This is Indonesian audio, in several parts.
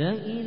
لا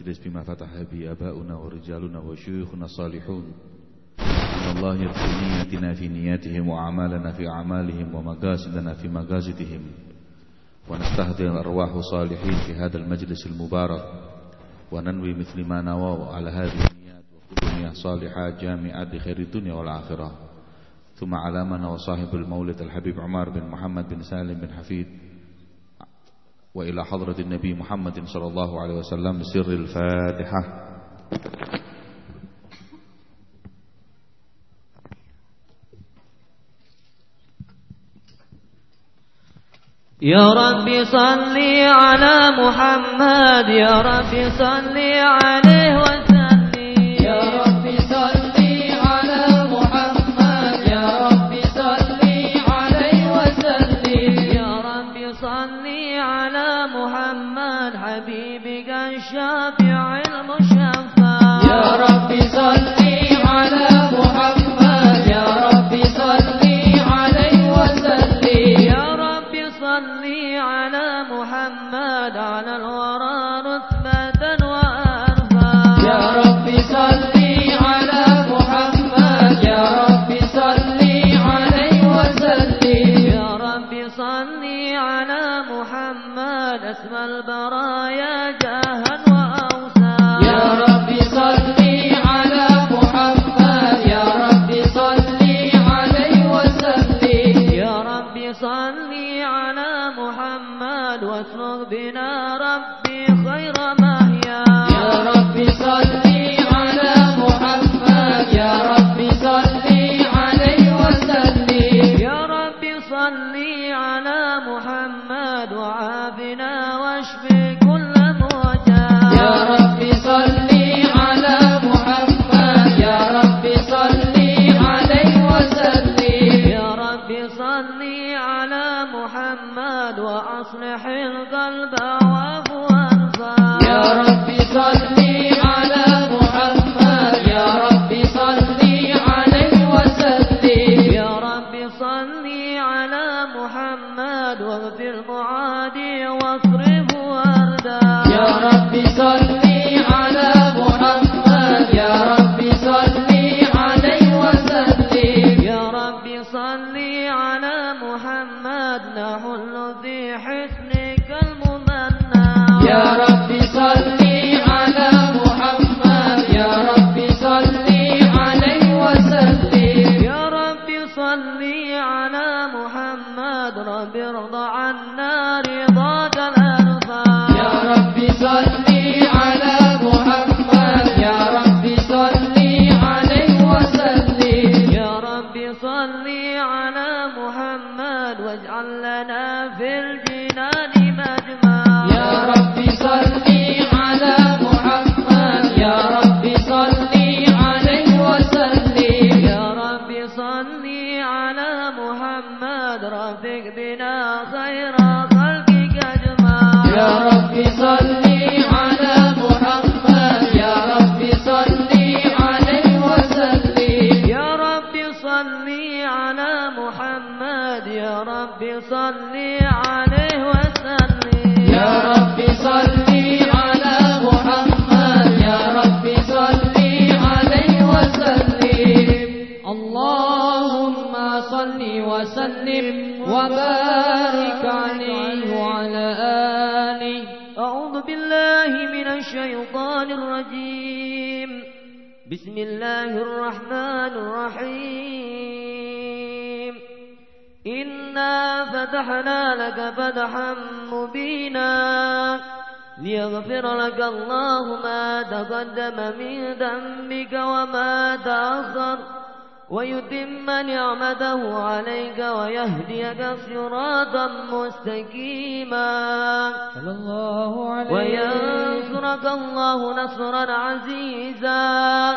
المجلس بما فتح به أباؤنا ورجالنا وشيوخنا الصالحون. إن الله يغفر نياتنا في نياتهم وأعمالنا في أعمالهم ومقاصدنا في مقاصدهم. ونستهدر أرواح صالحين في هذا المجلس المبارك. وننوي مثل ما نواه على هذه النيات وكل نية صالحة جامعة لخير الدنيا والآخرة. ثم على من وصاحب المولد الحبيب عمر بن محمد بن سالم بن حفيد. وإلى حضرة النبي محمد صلى الله عليه وسلم بسر الفاتحة. يا رب صل على محمد يا رب صل عليه وسلم. يا رب الرحمن الرحيم. إنا فتحنا لك فتحا مبينا. ليغفر لك الله ما تقدم من ذنبك وما تأخر. ويتم نعمته عليك ويهديك صراطا مستقيما. صلى الله عليه وينصرك الله نصرا عزيزا.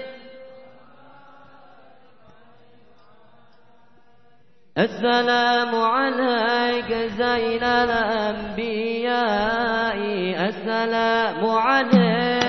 السلام عليك زين الأنبياء. السلام عليك.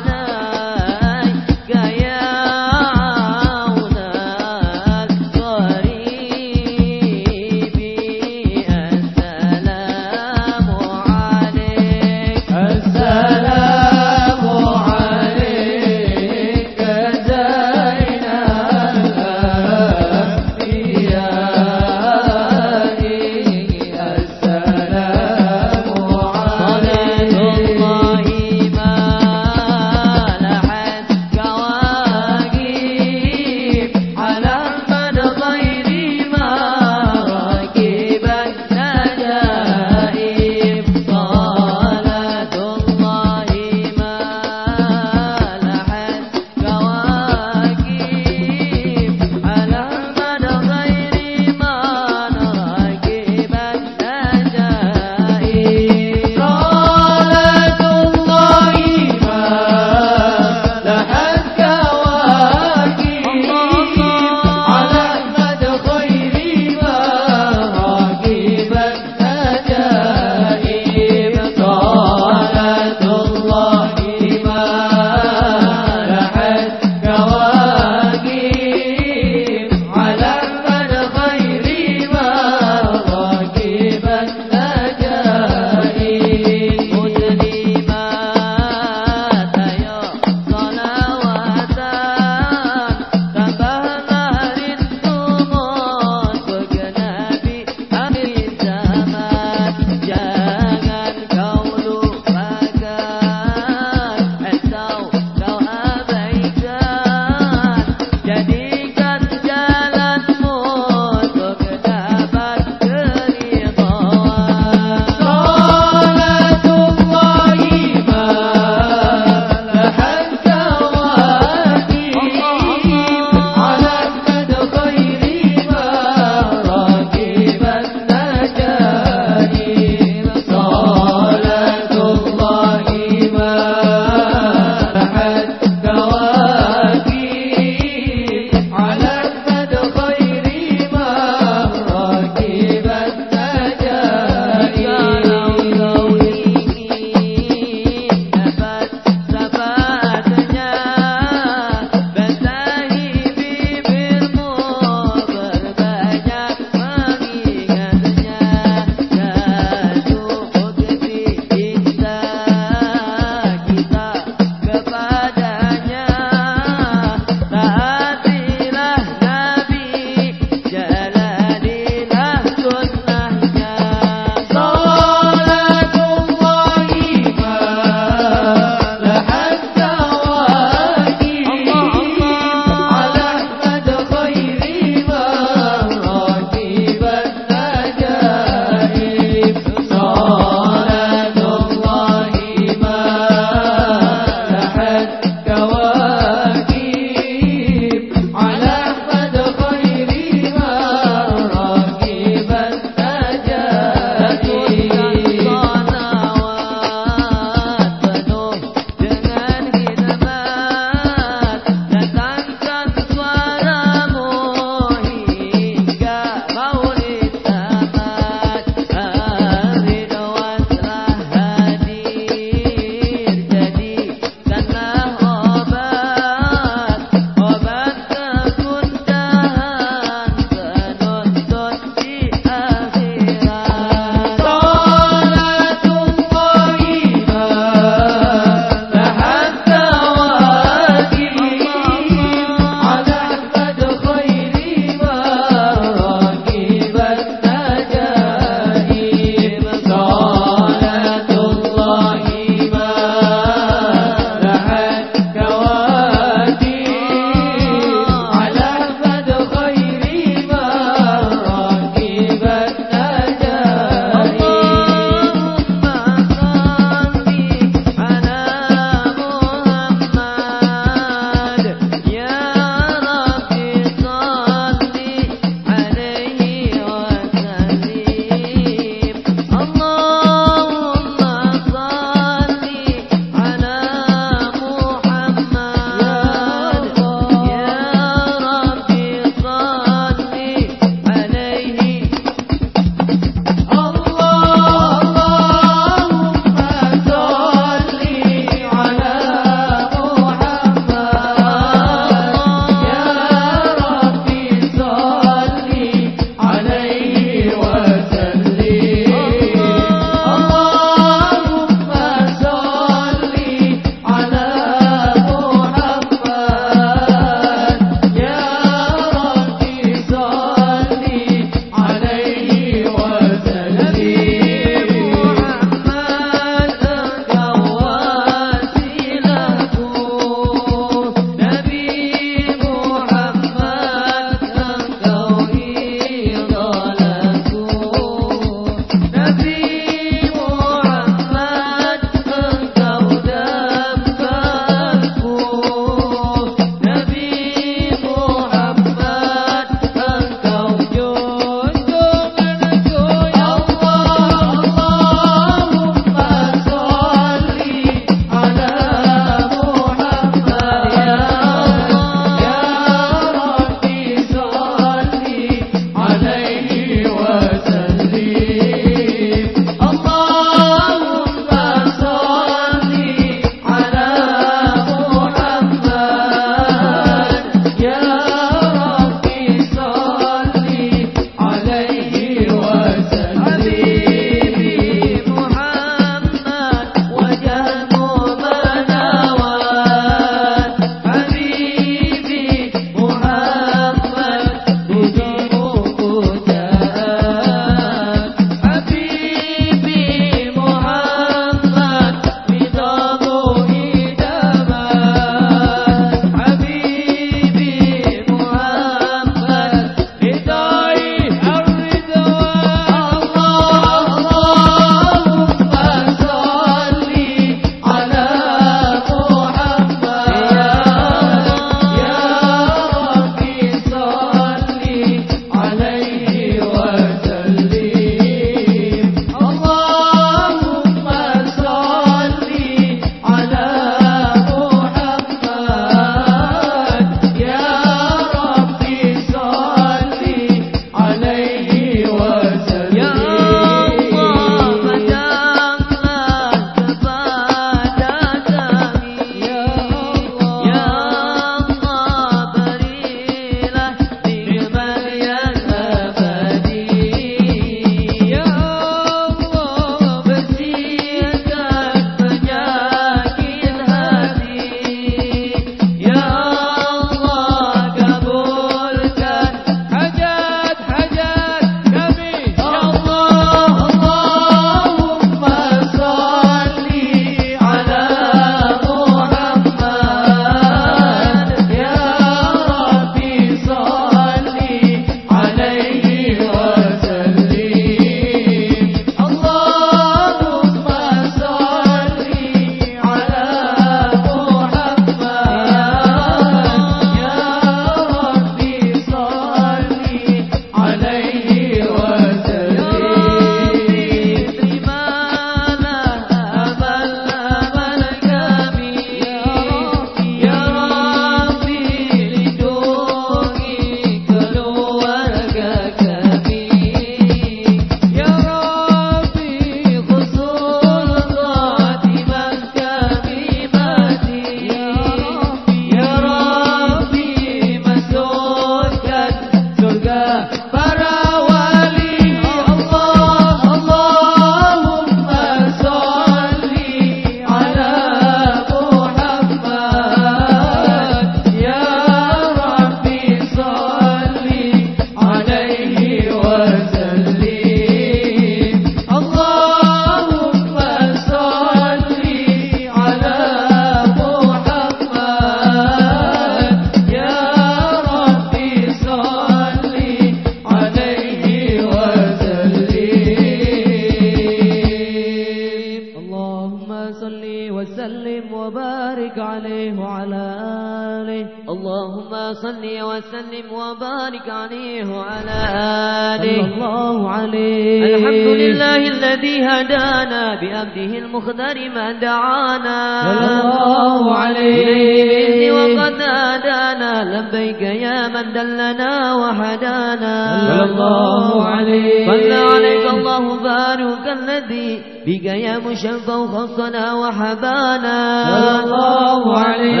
وحبانا. صلى الله عليه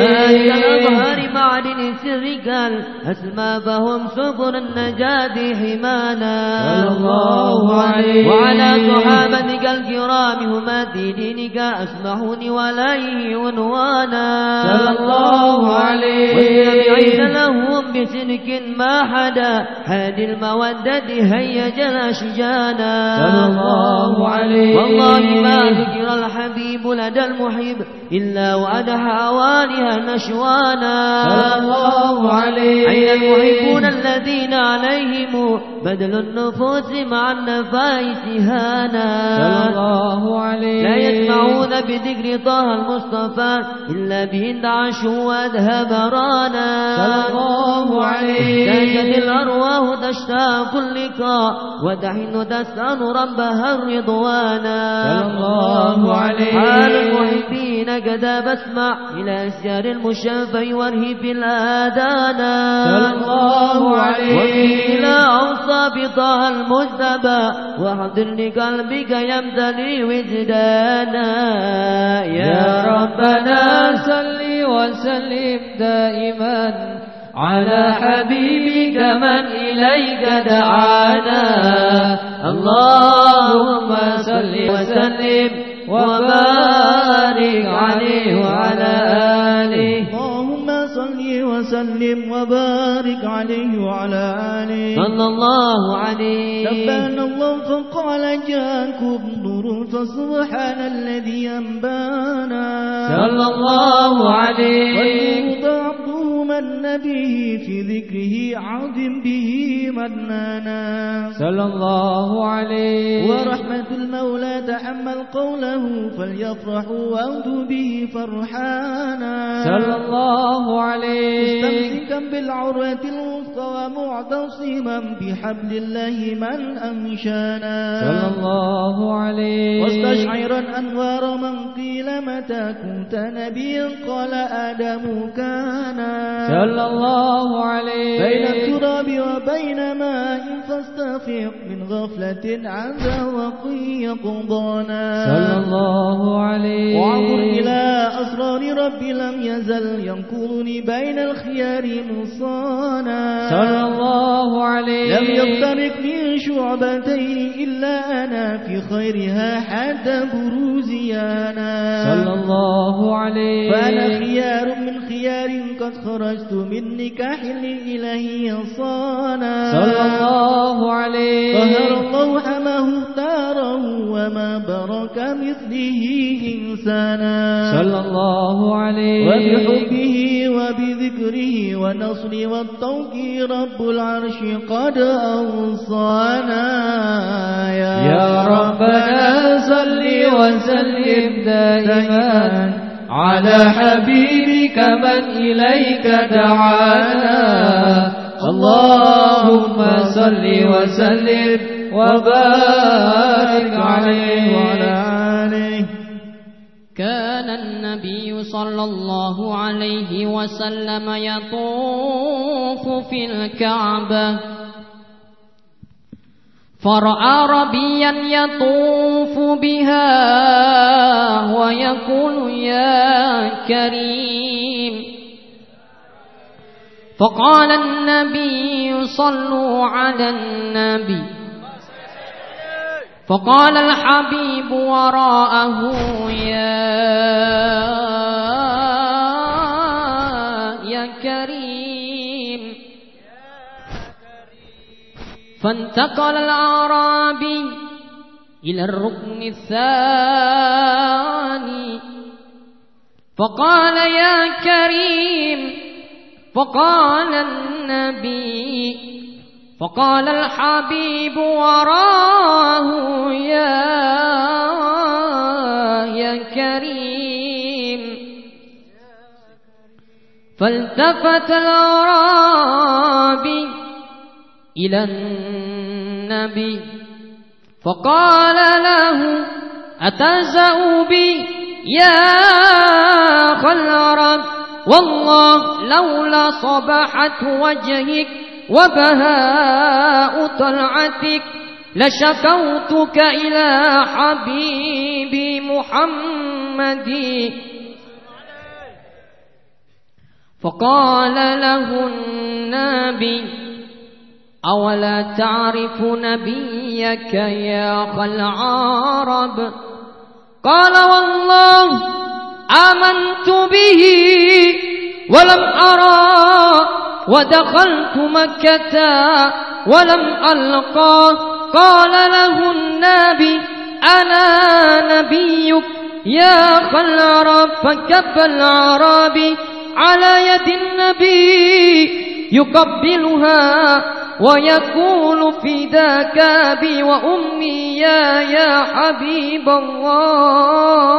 هذه الأسمى فهم سبل النجاة حمانا. الله عليه وعلى صحابتك الكرام هما في دينك أسمحون وليه عنوانا. صلى الله عليه والتابعين لهم بسلك ما حدا. هادي المودة هيج الأشجانا صلى الله عليه والله ما ذكر الحبيب لدى المحب إلا وأدحى والها نشوانا. صلى الله عليه. أين المحبون الذين عليهم بدل النفوس مع النفائس هانا؟ صلى الله عليه. لا يسمعون بذكر طه المصطفى إلا به انتعش وأذهب رانا. صلى الله عليه. تاجت الأرواح تشتاق اللقاء وتحن تسأل ربها الرضوانا. صلى الله عليه. حال المحبين كذا بسمع إلى أسيار المشافى وارهب الآذانا صلى الله عليه وإلى أوصى بطه المجتبى. وحضر لقلبك يمتلي وجدانا. يا ربنا صل وسلم دائما على حبيبك من إليك دعانا. اللهم صل وسلم وبارك عليه وعلى آله وسلم وبارك عليه وعلى آله. صلى الله عليه. سبحان الله فقال جاءكم نور فسبحان الذي أنبانا. صلى الله عليه. والنور من به في ذكره عظم به منانا صلى الله عليه ورحمة المولى تحمل قوله فليفرحوا وأودوا به فرحانا. صلى الله عليه مستمسكا بالعروة الوثقى ومعتصما بحبل الله من أنشانا. صلى الله عليه واستشعرا أنوار من قيل متى كنت نبيا قال آدم كان صلى الله عليه بين التراب وبين ماء فاستفيق من غفلة عن ذوق يقضانا صلى الله عليه وانظر إلى أسرار ربي لم يزل ينقلني بين الخيار مصانا. صلى الله عليه لم يفترق من شعبتين إلا أنا في خيرها حتى بروزيانا. صلى الله عليه فأنا خيار من خيار قد خرجت من نكاح الإلهي صانا. صلى الله عليه طهر الله حماه اختاره وما برك مثله إنسانا. صلى الله عليه وبحبه وبذكره والنصر والتوكيل رب العرش قد أوصانا. يا ربنا صل وسلم دائما. على حبيبك من إليك دعانا. اللهم صل وسلم وبارك عليه. وعلى آله. كان النبي صلى الله عليه وسلم يطوف في الكعبة. فرأى ربيا يطوف بها ويقول يا كريم. فقال النبي صلوا على النبي. فقال الحبيب وراءه يا فانتقل الأعرابي إلى الركن الثاني. فقال يا كريم فقال النبي فقال الحبيب وراه يا يا كريم. فالتفت الأعرابي إلى النبي فقال له أتزأ بي يا خلرب والله لولا صباحة وجهك وبهاء طلعتك لشكوتك إلى حبيبي محمد. فقال له النبي أولا تعرف نبيك يا خلعارب قال والله آمنت به ولم أرى ودخلت مكة ولم ألقى. قال له النبي أنا نبيك يا خلعارب فكب الأعرابي على يد النبي يقبلها ويقول فداك أبي وأمي يا يا حبيب الله.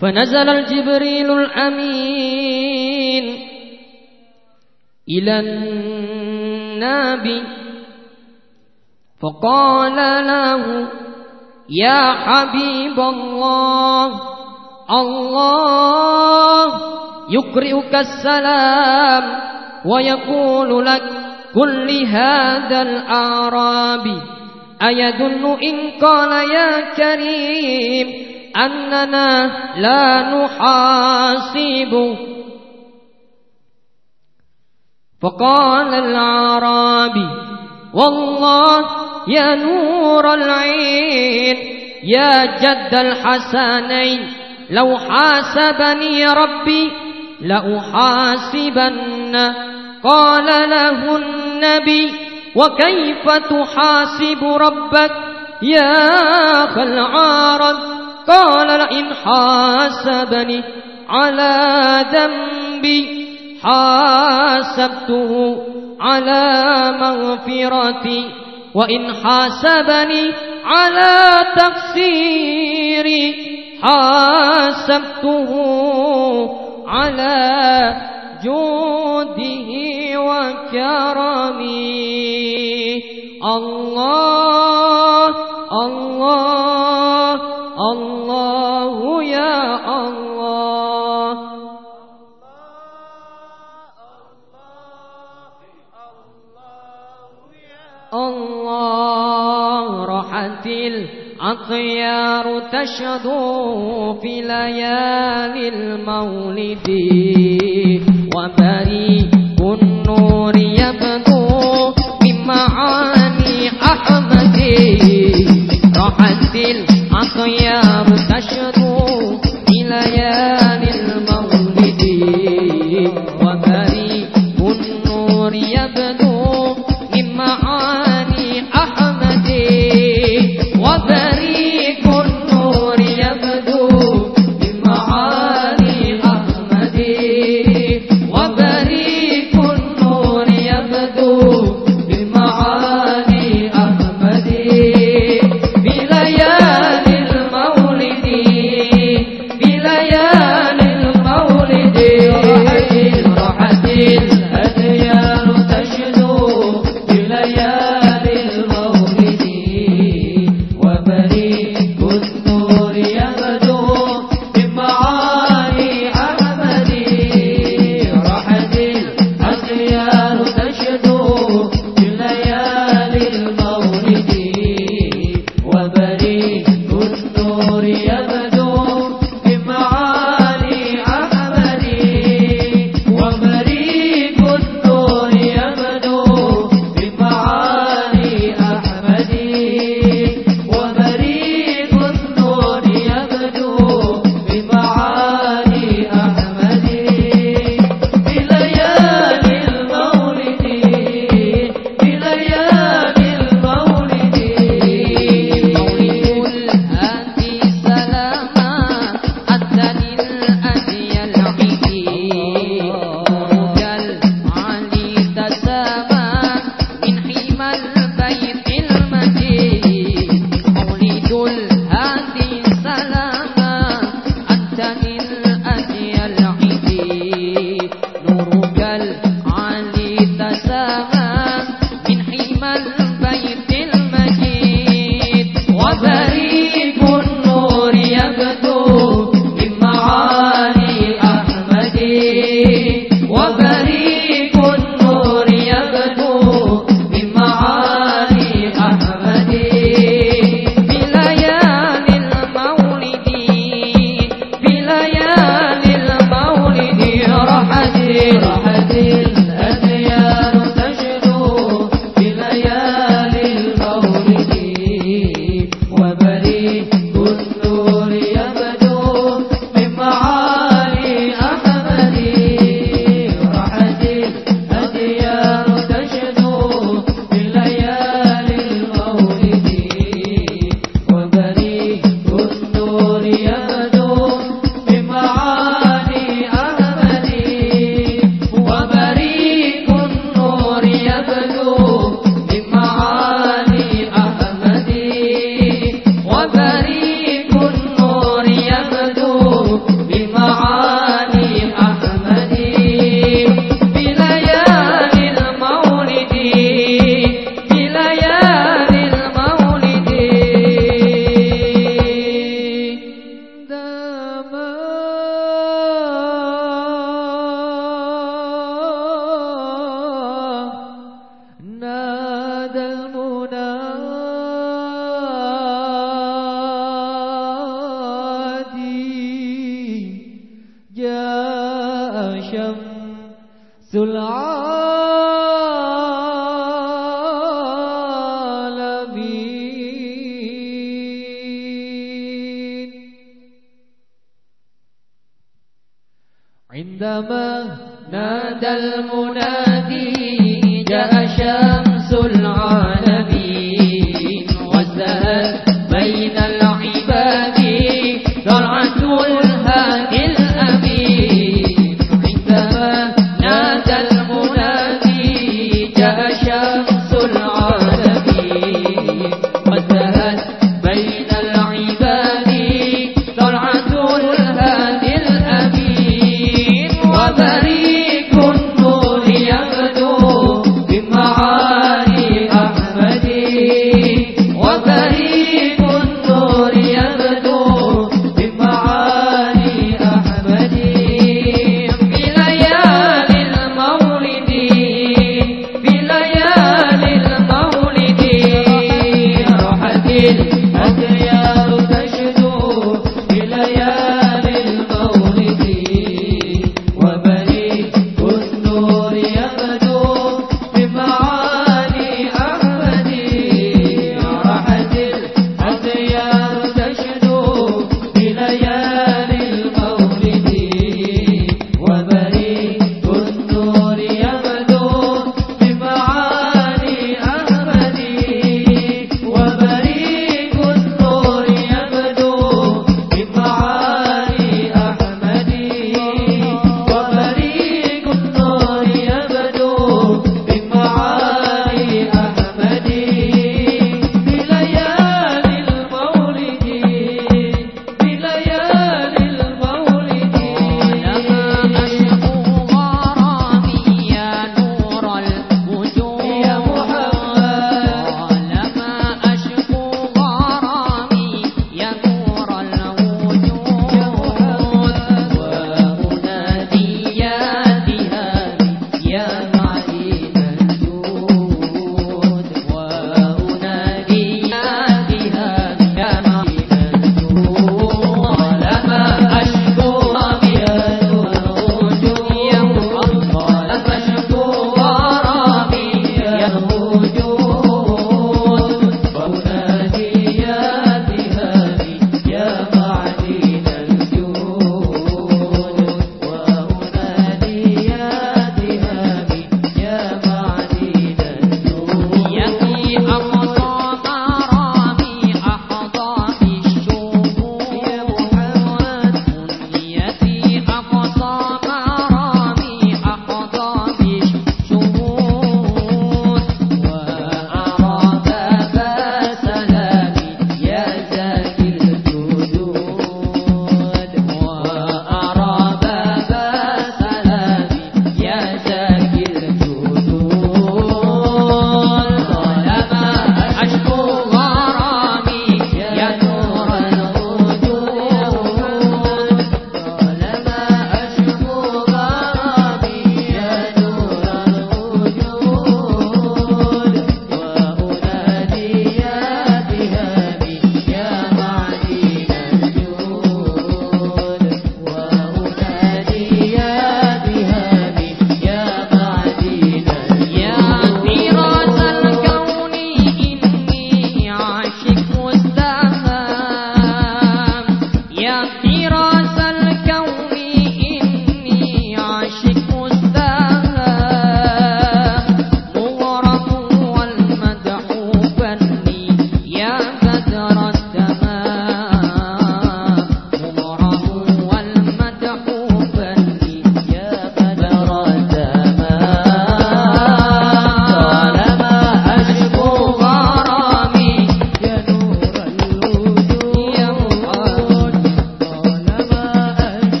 فنزل الجبريل الأمين إلى النبي فقال له يا حبيب الله. الله يقرئك السلام ويقول لك كل هذا الأعرابي أيدل إن قال يا كريم أننا لا نحاسب؟ فقال الأعرابي والله يا نور العين يا جد الحسنين لو حاسبني ربي لأحاسبن. قال له النبي وكيف تحاسب ربك يا خلعارا قال لئن حاسبني على ذنبي حاسبته على مغفرتي. وإن حاسبني على تقصيري حاسبته على جوده وكرمه. الله الله الله يا الله. الله راحت الأطيار تشدو في ليالي المولد وبريء النور يبدو من معاني أحمد. راحت الأطيار تشدو ya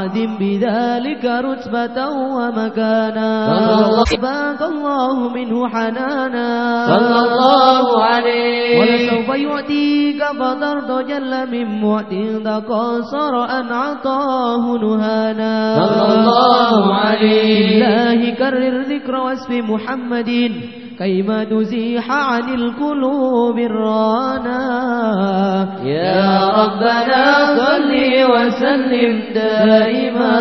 وعد بذلك رتبة ومكانا. أخباك الله منه حنانا. صلى الله عليه. ولسوف يعطيك فترضى جل من معت قصر أن عطاه نهانا. صلى الله عليه. لله كرر ذكر واسم محمد. كيما نزيح عن القلوب الرانا؟ يا ربنا صل وسلم دائما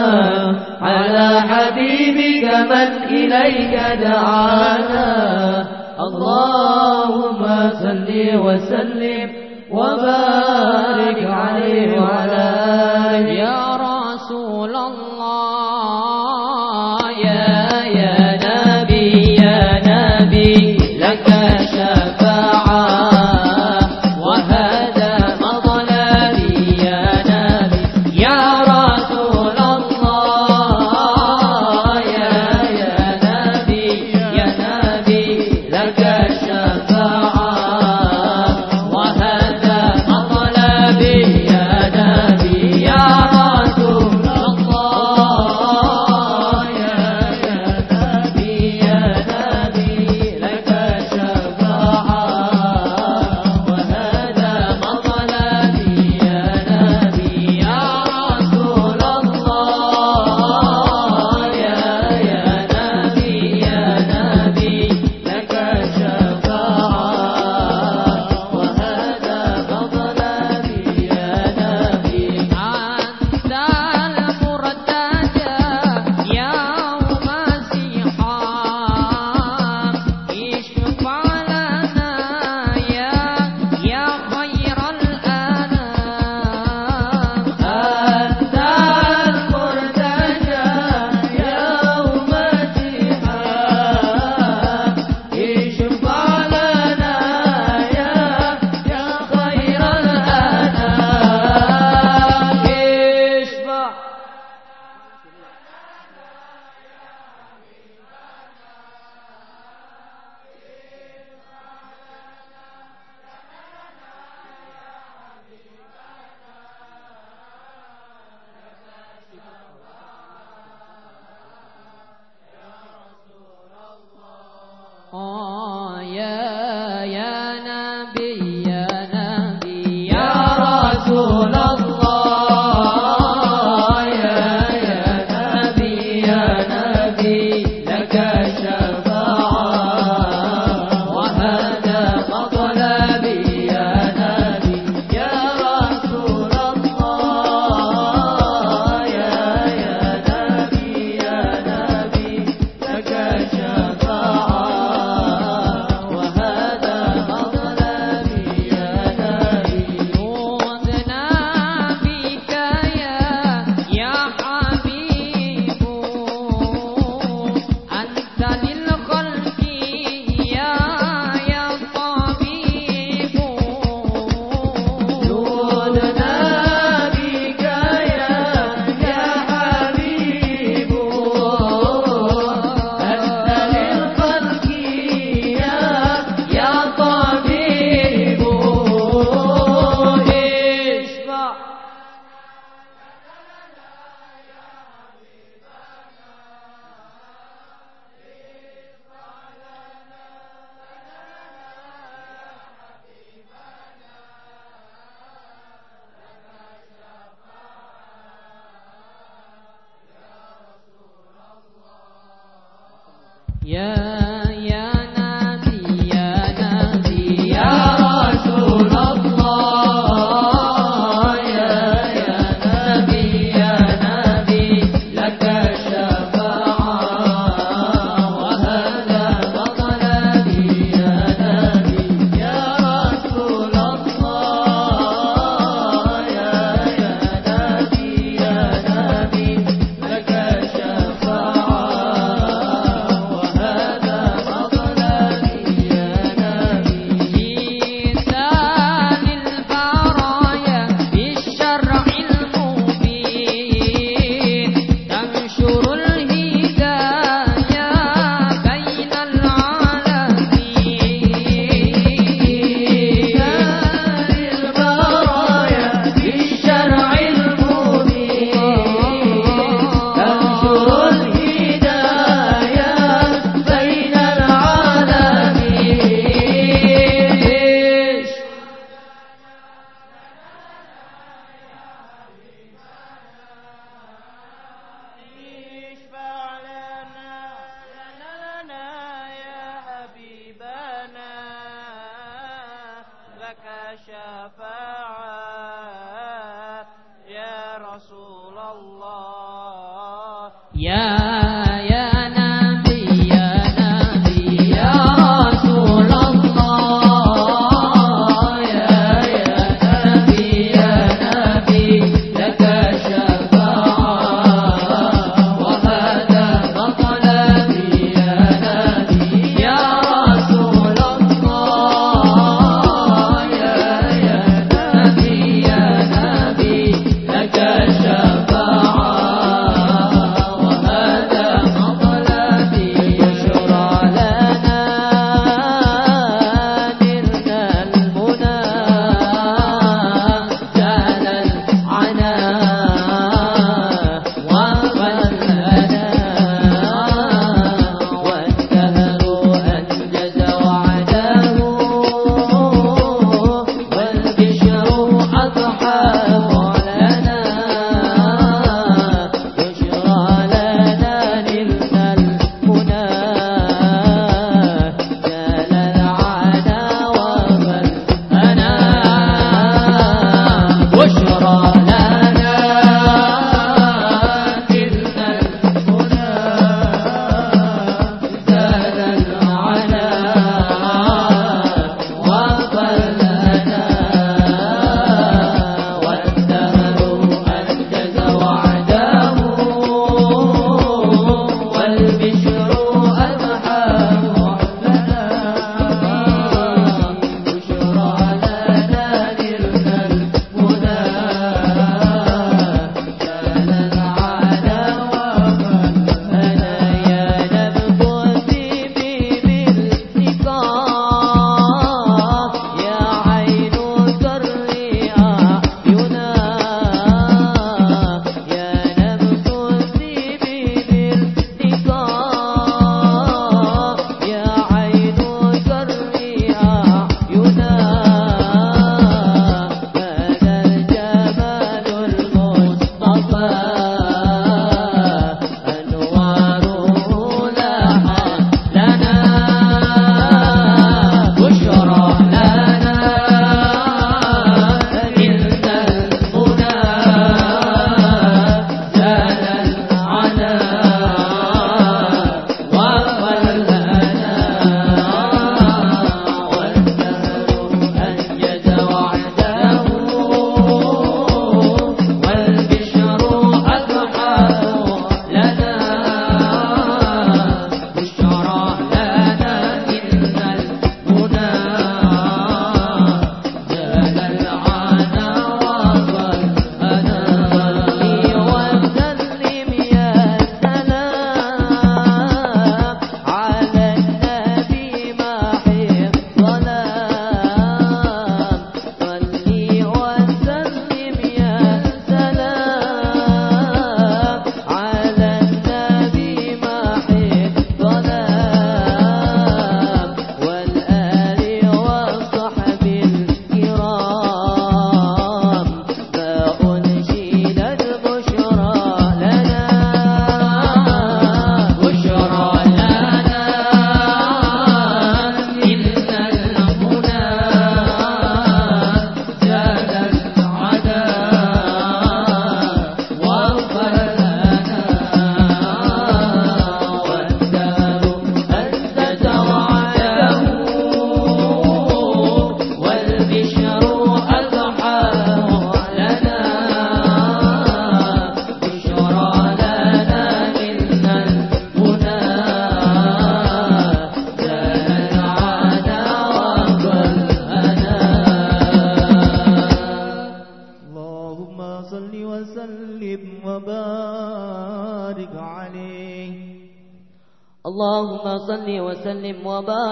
على حبيبك من إليك دعانا. اللهم صل وسلم وبارك عليه وعلى آله.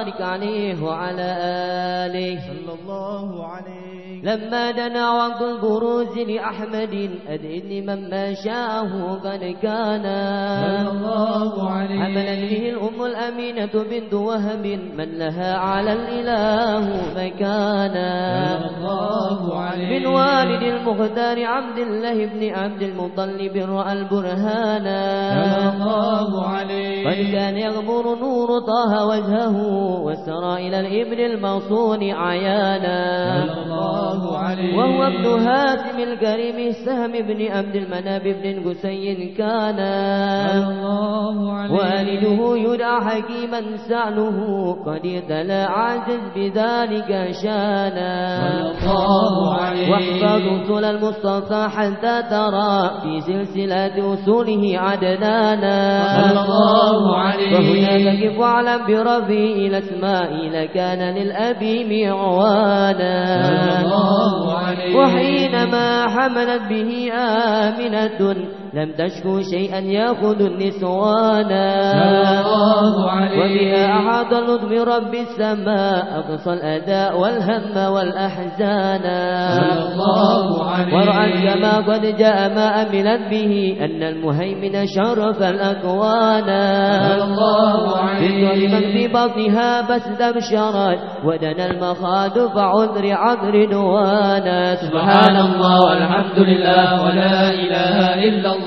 وبارك عليه وعلى آله. صلى الله عليه. لما دنا وقت البروز لأحمد أدئن من ما شاءه قد كان. صلى الله عليه. حملت به الأم الأمينة بنت وهب من لها على الإله مكانا. صلى الله عليه. من والد المختار عبد الله بن عبد المطلب رأى البرهانا. صلى الله عليه. كان يغمر نور طه وجهه وسرى إلى الإبن الموصون عيانا. الله عليه وهو ابن هاشم الكريم سهم بن عبد المناب بن قسي كان. الله عليه والده يدعى حكيما سعله قد ابتلى عاجز بذلك شانا. الله عليه واحفظ أصول المصطفى حتى ترى في سلسلة أصوله عدنانا. الله عليه. فهناك كف واعلم برفيع الأسماء لكان للأبي معوانا. وحينما حملت به آمنة لم تشكو شيئا يأخذ النسوانا وبها أحاط اللطف رب السماء أقصى الأداء والهم والأحزان. ورأت كما قد جاء ما أملت به أن المهيمن شرف الأكوان. صلى الله عليه بالدعم من في بطنها بس استبشرت ودنا المخاض فعذر عذر دوانا سبحان الله والحمد لله ولا إله إلا الله.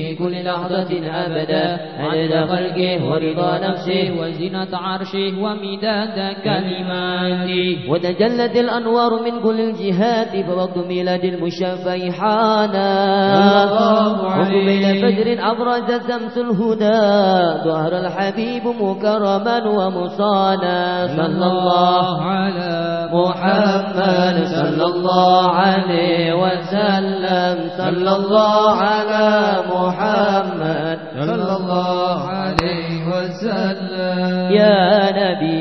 في كل لحظة أبدا. عدد خلقه ورضا نفسه وزنة عرشه ومداد كلماته. وتجلت الأنوار من كل الجهات فوقت ميلاد المشفى حانا. وقبيل فجر أبرز شمس الهدى. ظهر الحبيب مكرما ومصانا. صلى الله على محمد. صلى الله عليه وسلم. صلى الله على محمد صلى الله عليه وسلم. يا نبي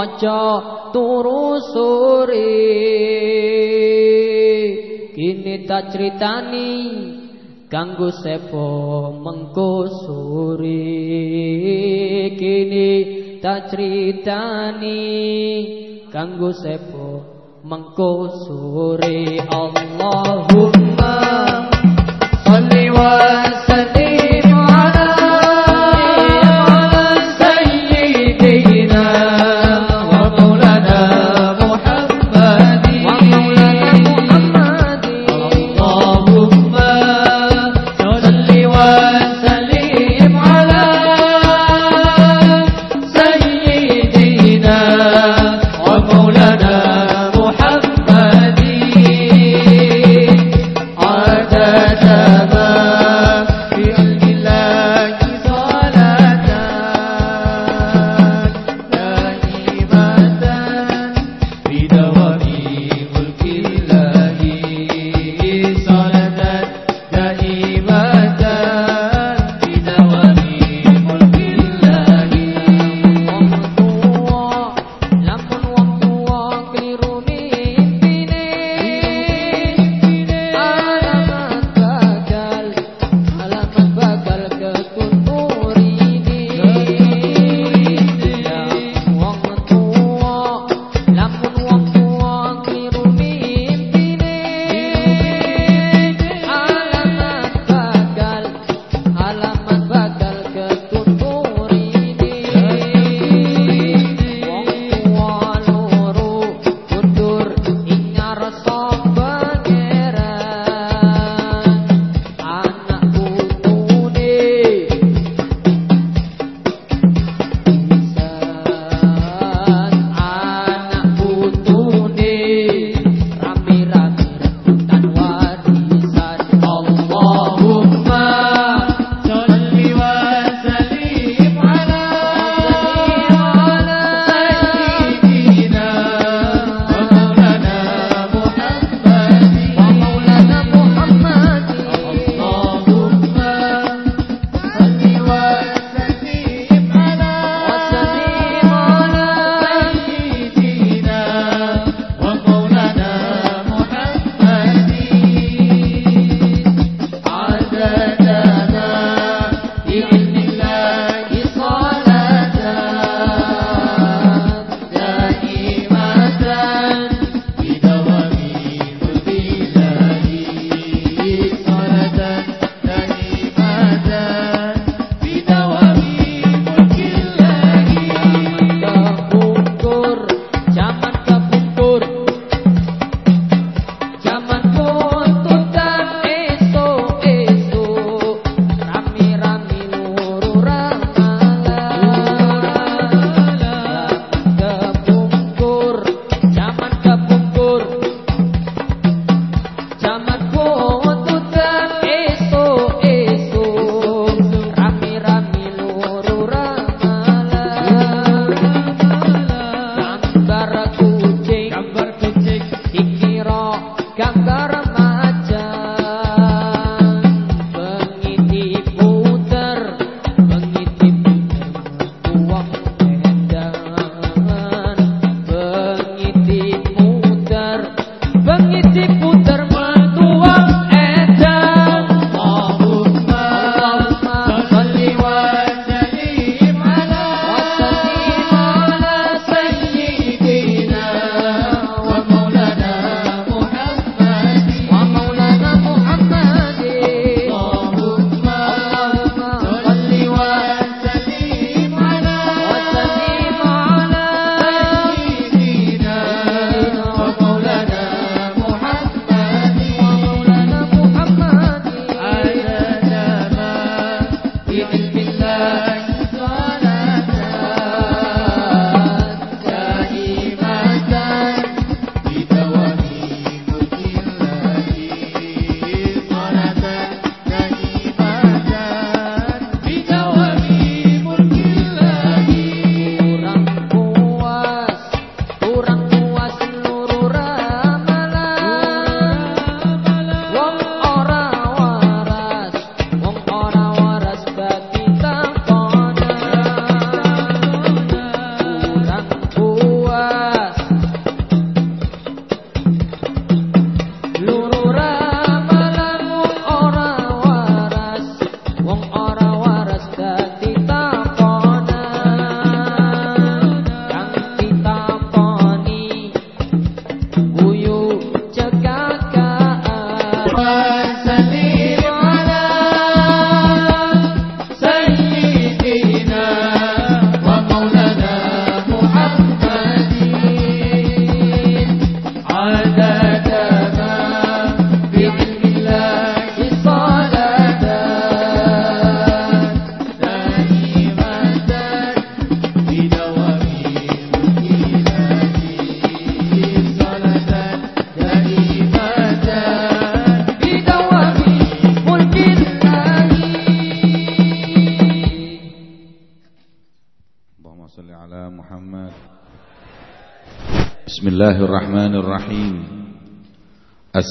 aja turu sore kini tak critani kanggo sepo mengko sore kini tak critani kanggo sepo mengko sore Allahumma sholli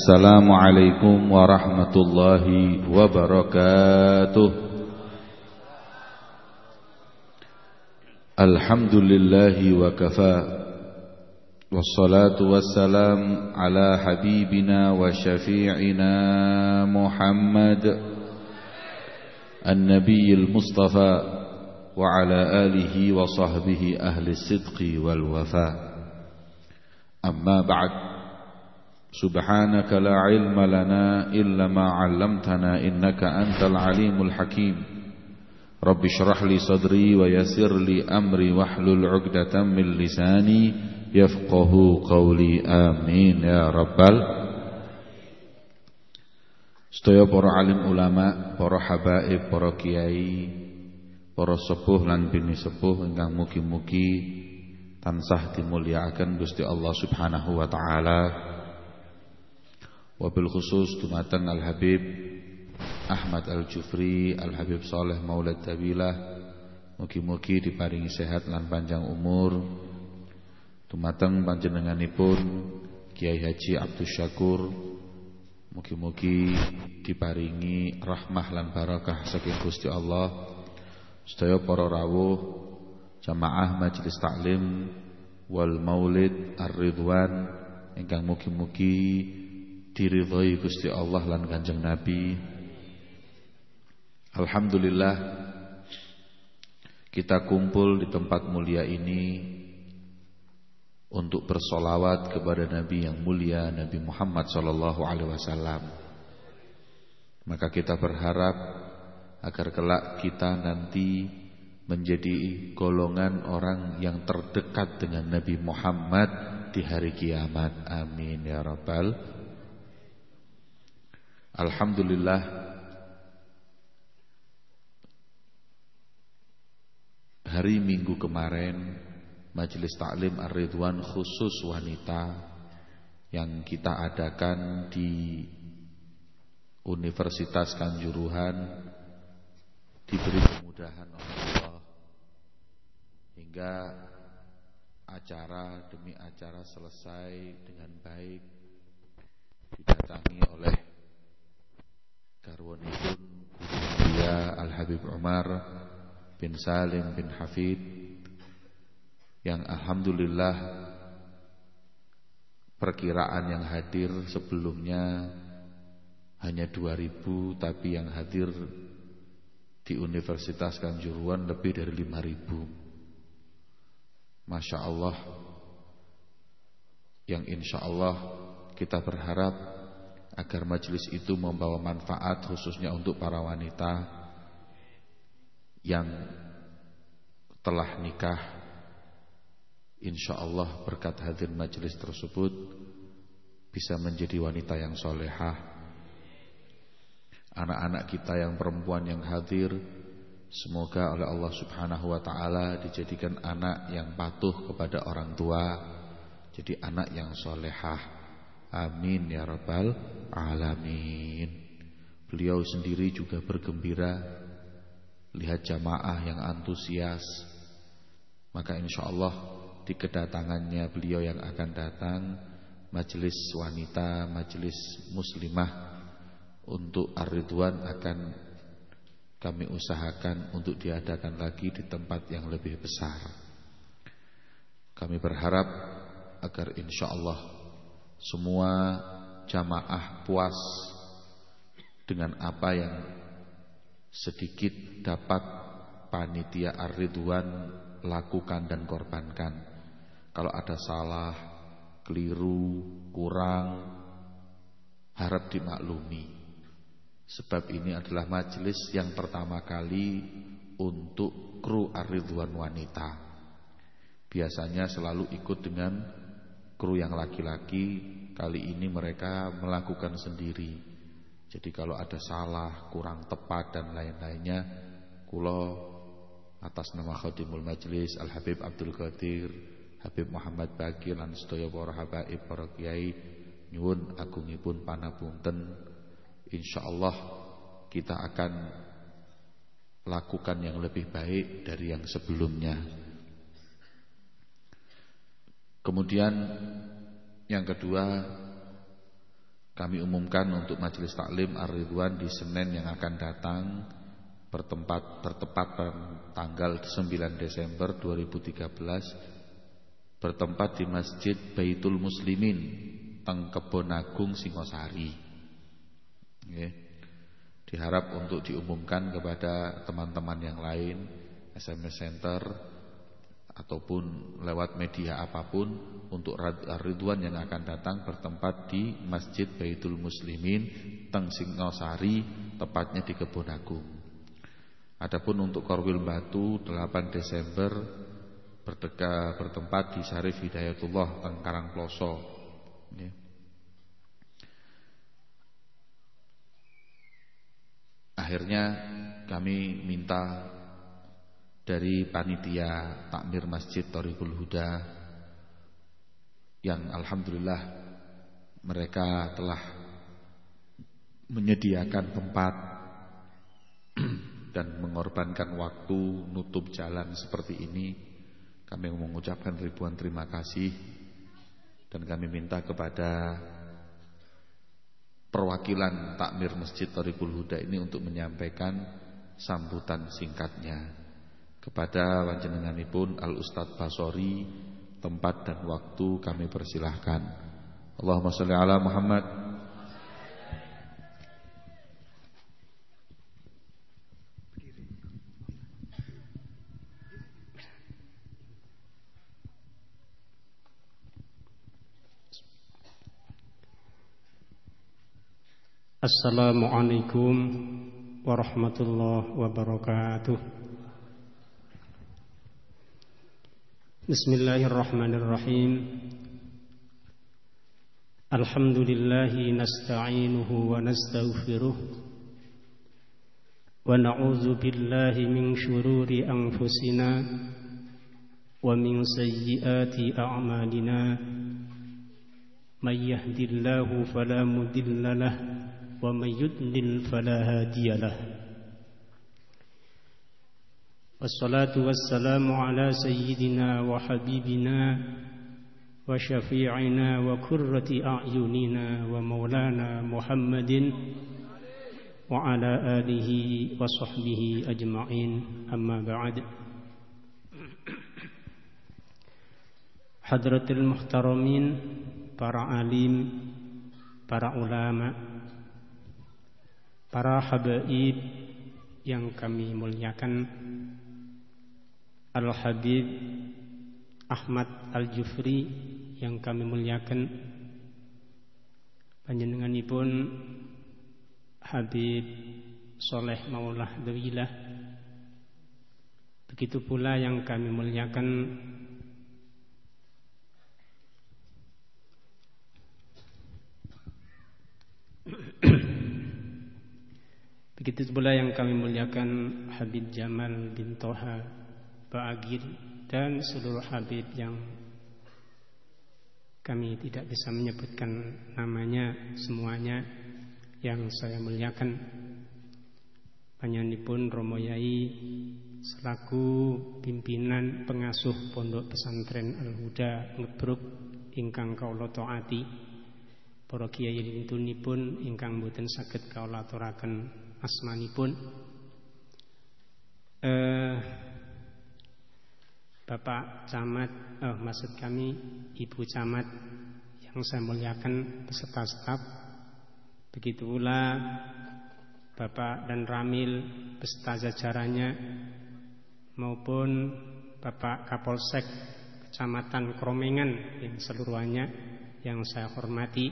السلام عليكم ورحمة الله وبركاته الحمد لله وكفى والصلاة والسلام على حبيبنا وشفيعنا محمد النبي المصطفى وعلى آله وصحبه أهل الصدق والوفاء أما بعد سبحانك لا علم لنا إلا ما علمتنا إنك أنت العليم الحكيم رب اشرح لي صدري ويسر لي أمري واحلل عقدة من لساني يفقه قولي آمين يا رب Sedaya para alim ulama, para habaib, para kiai, para sepuh lan bini sepuh ingkang mugi-mugi tansah dimulyakaken Gusti Allah Subhanahu wa taala. Wabil khusus dumateng Al Habib Ahmad Al Jufri Al Habib Saleh Maulad Tabilah Mugi-mugi diparingi sehat lan panjang umur. Dumateng panjenenganipun Kiai Haji Abdus Syakur Mugi-mugi diparingi rahmah lan barakah saking Gusti Allah. Sedaya para rawuh jamaah majelis taklim wal maulid ar-ridwan ingkang mugi-mugi diridhoi Gusti Allah lan Kanjeng Nabi. Alhamdulillah kita kumpul di tempat mulia ini untuk bersolawat kepada Nabi yang mulia Nabi Muhammad sallallahu alaihi wasallam. Maka kita berharap agar kelak kita nanti menjadi golongan orang yang terdekat dengan Nabi Muhammad di hari kiamat. Amin ya rabbal. Alhamdulillah. Hari Minggu kemarin Majelis Taklim Ar-Ridwan khusus wanita yang kita adakan di Universitas Kanjuruhan diberi kemudahan oleh Hingga acara demi acara selesai dengan baik Didatangi oleh Garwanipun Dia Al-Habib Umar bin Salim bin Hafid Yang Alhamdulillah Perkiraan yang hadir sebelumnya Hanya 2000 Tapi yang hadir di Universitas Kanjuruan lebih dari 5000 Masya Allah Yang insya Allah kita berharap Agar majelis itu membawa manfaat Khususnya untuk para wanita Yang telah nikah. Insya Allah berkat hadir majelis tersebut Bisa menjadi wanita yang solehah. Anak-anak kita yang perempuan yang hadir Semoga oleh Allah subhanahu wa ta'ala dijadikan anak yang patuh kepada orang tua Jadi anak yang solehah Amin ya rabbal alamin. Beliau sendiri juga bergembira. Lihat jamaah yang antusias. Maka insya Allah di kedatangannya beliau yang akan datang Majelis wanita, majelis muslimah Untuk ar-ridwan akan kami usahakan untuk diadakan lagi di tempat yang lebih besar. Kami berharap agar insya Allah semua jamaah puas dengan apa yang sedikit dapat panitia ar-ridwan lakukan dan korbankan. Kalau ada salah, keliru, kurang, harap dimaklumi. Sebab ini adalah majelis yang pertama kali untuk kru Ar-Ridwan wanita. Biasanya selalu ikut dengan kru yang laki-laki, kali ini mereka melakukan sendiri. Jadi kalau ada salah, kurang tepat dan lain-lainnya, kulo atas nama Khadimul Majlis Al Habib Abdul Qadir, Habib Muhammad Bakir lan sedaya para habaib para kiai nyuwun agungipun panapunten Insya Allah kita akan lakukan yang lebih baik dari yang sebelumnya. Kemudian Yang kedua, kami umumkan untuk majelis taklim Ar-Ridwan di Senin yang akan datang bertempat bertepat tanggal 9 Desember 2013 bertempat di Masjid Baitul Muslimin Teng Kebon Agung Singosari. Okay. Diharap untuk diumumkan kepada teman-teman yang lain SMS Center ataupun lewat media apa pun untuk Ridwan yang akan datang bertempat di Masjid Baitul Muslimin Teng Singosari tepatnya di Kebon Agung. Adapun untuk Korwil Batu 8 Desember berdeka bertempat di Syarif Hidayatullah Teng Karangploso. Akhirnya kami minta dari panitia takmir Masjid Torikul Huda yang alhamdulillah mereka telah menyediakan tempat dan mengorbankan waktu nutup jalan seperti ini. Kami mengucapkan ribuan terima kasih dan kami minta kepada perwakilan takmir Masjid Torikul Huda ini untuk menyampaikan sambutan singkatnya kepada panjenenganipun Al Ustadz Basori tempat dan waktu kami persilahkan. Allahumma salli ala Muhammad. Assalamualaikum warahmatullahi wabarakatuh بسم الله الرحمن الرحيم. الحمد لله نستعينه ونستغفره ونعوذ بالله من شرور أنفسنا ومن سيئات أعمالنا. من يهد الله فلا مضل له ومن يضلل فلا هادي له. والصلاة والسلام على سيدنا وحبيبنا وشفيعنا وكرة أعيننا ومولانا محمد وعلى آله وصحبه أجمعين. أما بعد حضرة المحترمين para alim, para ulama, para habaib yang kami muliakan. Al-Habib Ahmad Al-Jufri yang kami muliakan. Panjenenganipun Habib Soleh Maulah Dawilah begitu pula yang kami muliakan begitu pula yang kami muliakan Habib Jamal bin Toha Pak Agil dan seluruh Habib yang kami tidak bisa menyebutkan namanya semuanya yang saya muliakan. Pun Romo Yai selaku pimpinan pengasuh Pondok Pesantren Al-Huda Ngebruk ingkang kaula taati. Para kiai pun ingkang boten saged kaula aturaken asmanipun. Eh Bapak Camat, oh maksud kami Ibu Camat yang saya muliakan beserta staf. Begitu pula Bapak dan Ramil beserta jajarannya maupun Bapak Kapolsek Kecamatan Kromengan yang seluruhnya yang saya hormati.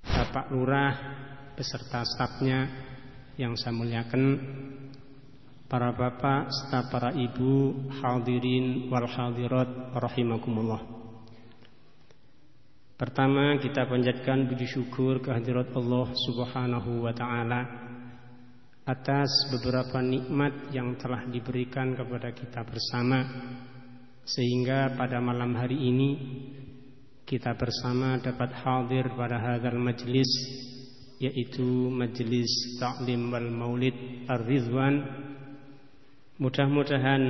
Bapak Lurah beserta stafnya yang saya muliakan para bapak serta para ibu hadirin wal hadirat rahimakumullah. Pertama kita panjatkan puji syukur kehadirat Allah Subhanahu wa taala atas beberapa nikmat yang telah diberikan kepada kita bersama sehingga pada malam hari ini kita bersama dapat hadir pada hadal majlis yaitu majlis ta'lim wal maulid ar-ridwan Mudah-mudahan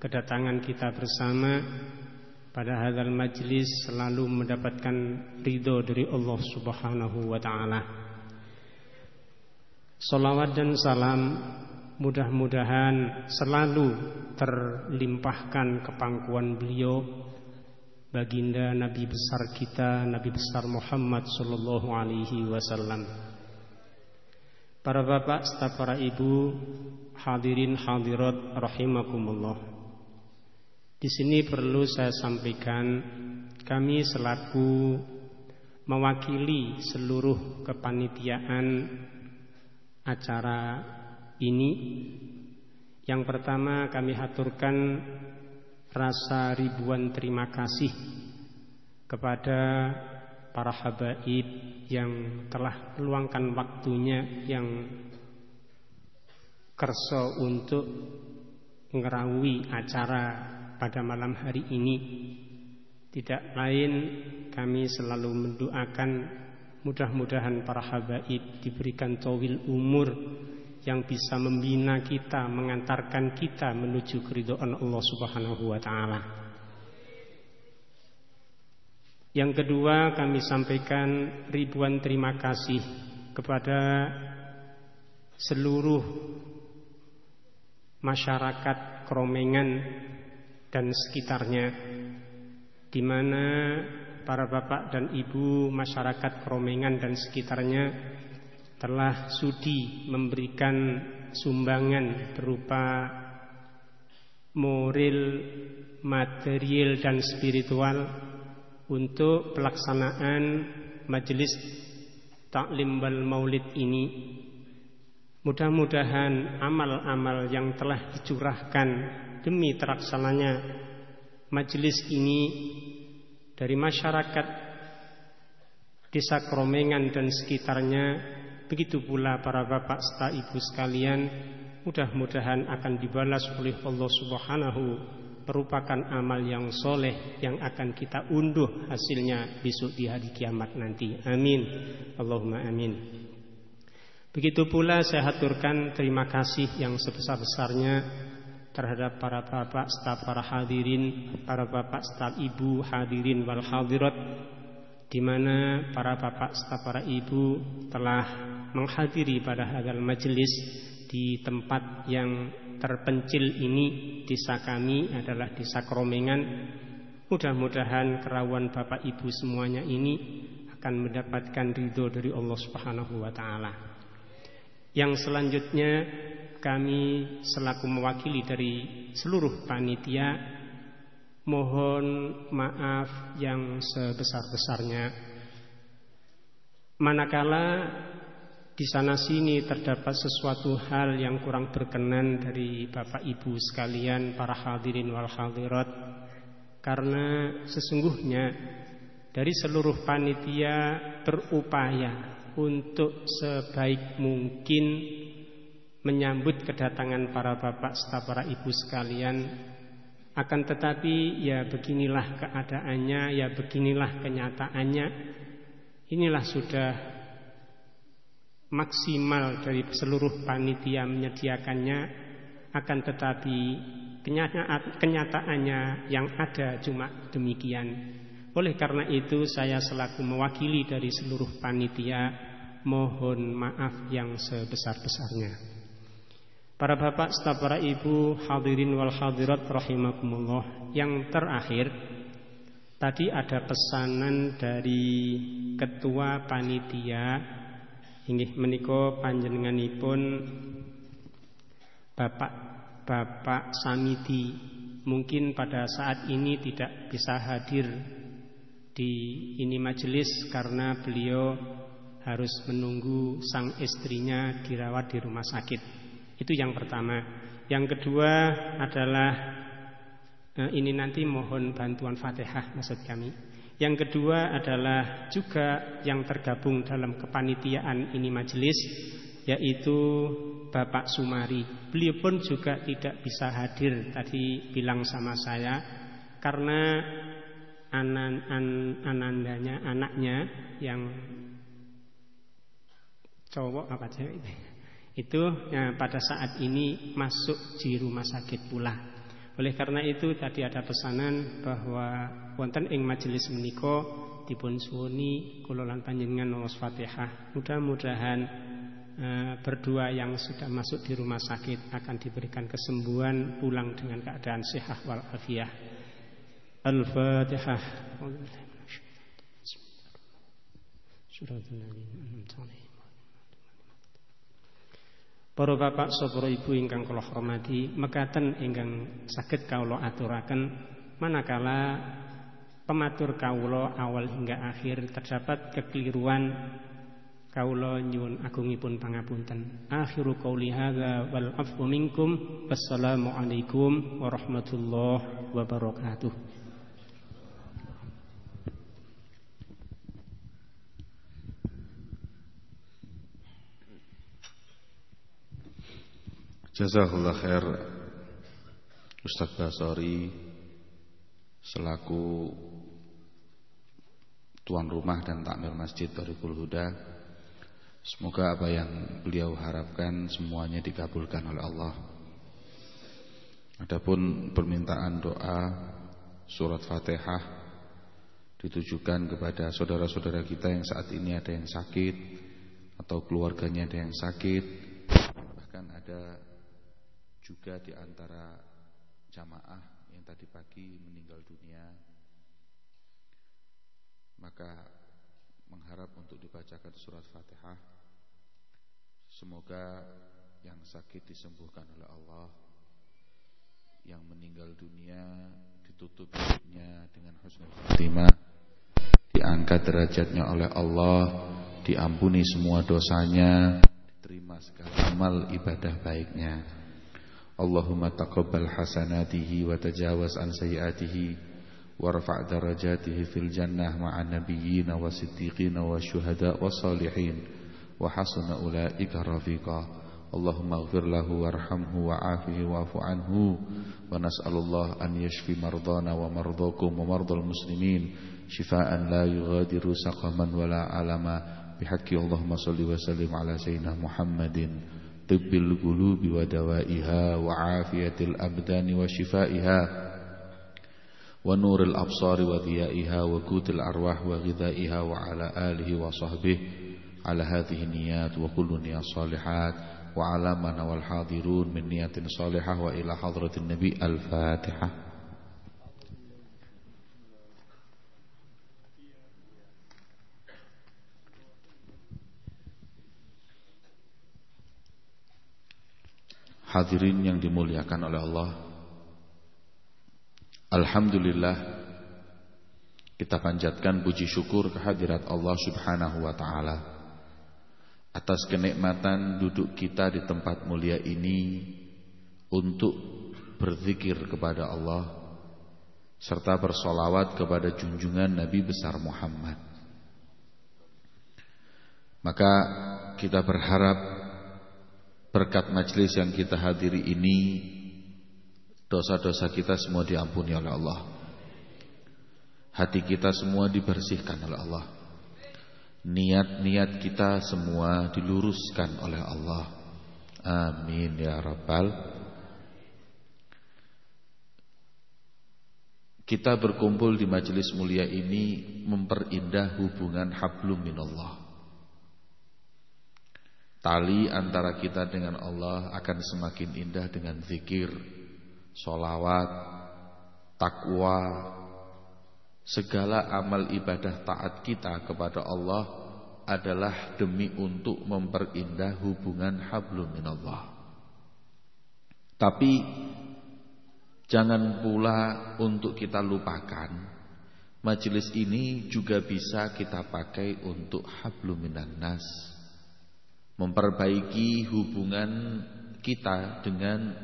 kedatangan kita bersama pada hadal majlis selalu mendapatkan ridho dari Allah Subhanahu wa taala. Salawat dan salam mudah-mudahan selalu terlimpahkan ke pangkuan beliau baginda Nabi besar kita Nabi besar Muhammad sallallahu alaihi wasallam. Para bapak, staf para ibu, hadirin hadirat rahimakumullah. Di sini perlu saya sampaikan kami selaku mewakili seluruh kepanitiaan acara ini yang pertama kami haturkan rasa ribuan terima kasih kepada para habaib yang telah meluangkan waktunya yang kerso untuk ngerawi acara pada malam hari ini tidak lain kami selalu mendoakan mudah-mudahan para habaib diberikan tawil umur yang bisa membina kita, mengantarkan kita menuju keridhaan Allah Subhanahu wa taala. Yang kedua kami sampaikan ribuan terima kasih kepada seluruh masyarakat Kromengan dan sekitarnya di mana para bapak dan ibu masyarakat Kromengan dan sekitarnya telah sudi memberikan sumbangan berupa moral, material dan spiritual untuk pelaksanaan majelis taklim wal maulid ini mudah-mudahan amal-amal yang telah dicurahkan demi terlaksananya majelis ini dari masyarakat desa Kromengan dan sekitarnya begitu pula para bapak serta ibu sekalian mudah-mudahan akan dibalas oleh Allah Subhanahu merupakan amal yang soleh yang akan kita unduh hasilnya besok di hari kiamat nanti. Amin. Allahumma amin. Begitu pula saya haturkan terima kasih yang sebesar-besarnya terhadap para bapak, staf para hadirin, para bapak, staf ibu, hadirin wal hadirat di mana para bapak, staf para ibu telah menghadiri pada hadal majelis di tempat yang terpencil ini desa kami adalah desa Kromengan. Mudah-mudahan kerawan Bapak Ibu semuanya ini akan mendapatkan ridho dari Allah Subhanahu wa taala. Yang selanjutnya kami selaku mewakili dari seluruh panitia mohon maaf yang sebesar-besarnya. Manakala di sana sini terdapat sesuatu hal yang kurang berkenan dari Bapak Ibu sekalian para hadirin wal hadirat karena sesungguhnya dari seluruh panitia berupaya untuk sebaik mungkin menyambut kedatangan para bapak serta para ibu sekalian. Akan tetapi ya beginilah keadaannya ya beginilah kenyataannya. Inilah sudah maksimal dari seluruh panitia menyediakannya. Akan tetapi kenyataannya yang ada cuma demikian oleh karena itu saya selaku mewakili dari seluruh panitia mohon maaf yang sebesar-besarnya. Para bapak, staf para ibu, hadirin wal hadirat rahimakumullah. Yang terakhir, tadi ada pesanan dari ketua panitia. Inggih menika panjenenganipun Bapak-bapak Samiti mungkin pada saat ini tidak bisa hadir di ini majelis karena beliau harus menunggu sang istrinya dirawat di rumah sakit. Itu yang pertama. Yang kedua adalah eh, ini nanti mohon bantuan Fatihah maksud kami. Yang kedua adalah juga yang tergabung dalam kepanitiaan ini majelis yaitu Bapak Sumari. Beliau pun juga tidak bisa hadir tadi bilang sama saya karena anan, an, anandanya anaknya yang cowok apa cewek itu ya, pada saat ini masuk di rumah sakit pula. Oleh karena itu tadi ada pesanan bahwa wonten ing majelis menika dipun suwuni kula lan panjenengan maos Fatihah. Mudah-mudahan uh, berdua yang sudah masuk di rumah sakit akan diberikan kesembuhan pulang dengan keadaan sehat wal afiah. Al-Fatihah. Para bapak saudara ibu ingkang kula hormati, mekaten ingkang saged kawula aturaken manakala pematur kawula awal hingga akhir terdapat kekeliruan kawula nyuwun agungipun pangapunten. Akhiru qauli hadza wal afwu minkum. Wassalamu alaikum warahmatullahi wabarakatuh. Jazakallah khair Ustaz Basori selaku tuan rumah dan takmir Masjid Tariqul Huda. Semoga apa yang beliau harapkan semuanya dikabulkan oleh Allah. Adapun permintaan doa surat Fatihah ditujukan kepada saudara-saudara kita yang saat ini ada yang sakit atau keluarganya ada yang sakit, bahkan ada juga di antara jamaah yang tadi pagi meninggal dunia maka mengharap untuk dibacakan surat Fatihah. Semoga yang sakit disembuhkan oleh Allah yang meninggal dunia ditutup hidupnya dengan husnul khatimah diangkat derajatnya oleh Allah diampuni semua dosanya diterima segala amal ibadah baiknya اللهم تقبل حسناته وتجاوز عن سيئاته وارفع درجاته في الجنة مع النبيين والصديقين والشهداء والصالحين وحسن أولئك رفيقا. اللهم اغفر له وارحمه وعافه واعف عنه ونسأل الله أن يشفي مرضانا ومرضاكم ومرضى المسلمين. شفاء لا يغادر سقما ولا علما بحق اللهم صل وسلم على سيدنا محمد طب القلوب ودوائها وعافية الأبدان وشفائها ونور الأبصار وضيائها وقوت الأرواح وغذائها وعلى آله وصحبه على هذه النيات وكل نيات صالحات وعلى من والحاضرون من نية صالحة وإلى حضرة النبي الفاتحة. Hadirin yang dimuliakan oleh Allah. Alhamdulillah Kita panjatkan puji syukur kehadirat Allah subhanahu wa ta'ala Atas kenikmatan duduk kita di tempat mulia ini Untuk berzikir kepada Allah Serta bersolawat kepada junjungan Nabi besar Muhammad. Maka kita berharap berkat majlis yang kita hadiri ini dosa-dosa kita semua diampuni oleh Allah. Hati kita semua dibersihkan oleh Allah. Niat-niat kita semua diluruskan oleh Allah. Amin ya rabbal. Kita berkumpul di majelis mulia ini memperindah hubungan hablum minallah. Tali antara kita dengan Allah akan semakin indah dengan zikir, solawat, takwa, segala amal ibadah taat kita kepada Allah adalah demi untuk memperindah hubungan hablum minallah. Tapi jangan pula untuk kita lupakan majelis ini juga bisa kita pakai untuk hablum minan nas memperbaiki hubungan kita dengan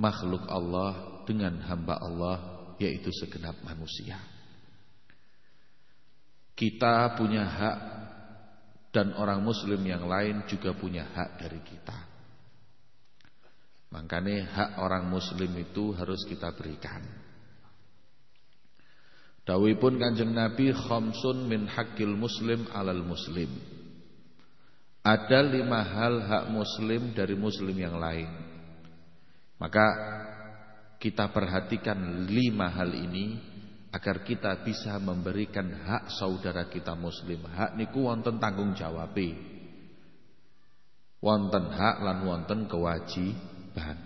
makhluk Allah dengan hamba Allah yaitu segenap manusia. Kita punya hak dan orang muslim yang lain juga punya hak dari kita. Makanya hak orang muslim itu harus kita berikan. Dawi pun kanjeng Nabi khamsun min hakil muslim alal muslim. Ada lima hal hak muslim dari muslim yang lain Maka kita perhatikan lima hal ini agar kita bisa memberikan hak saudara kita muslim. Hak niku wonten tanggung jawab. Wonten hak lan wonten kewajiban.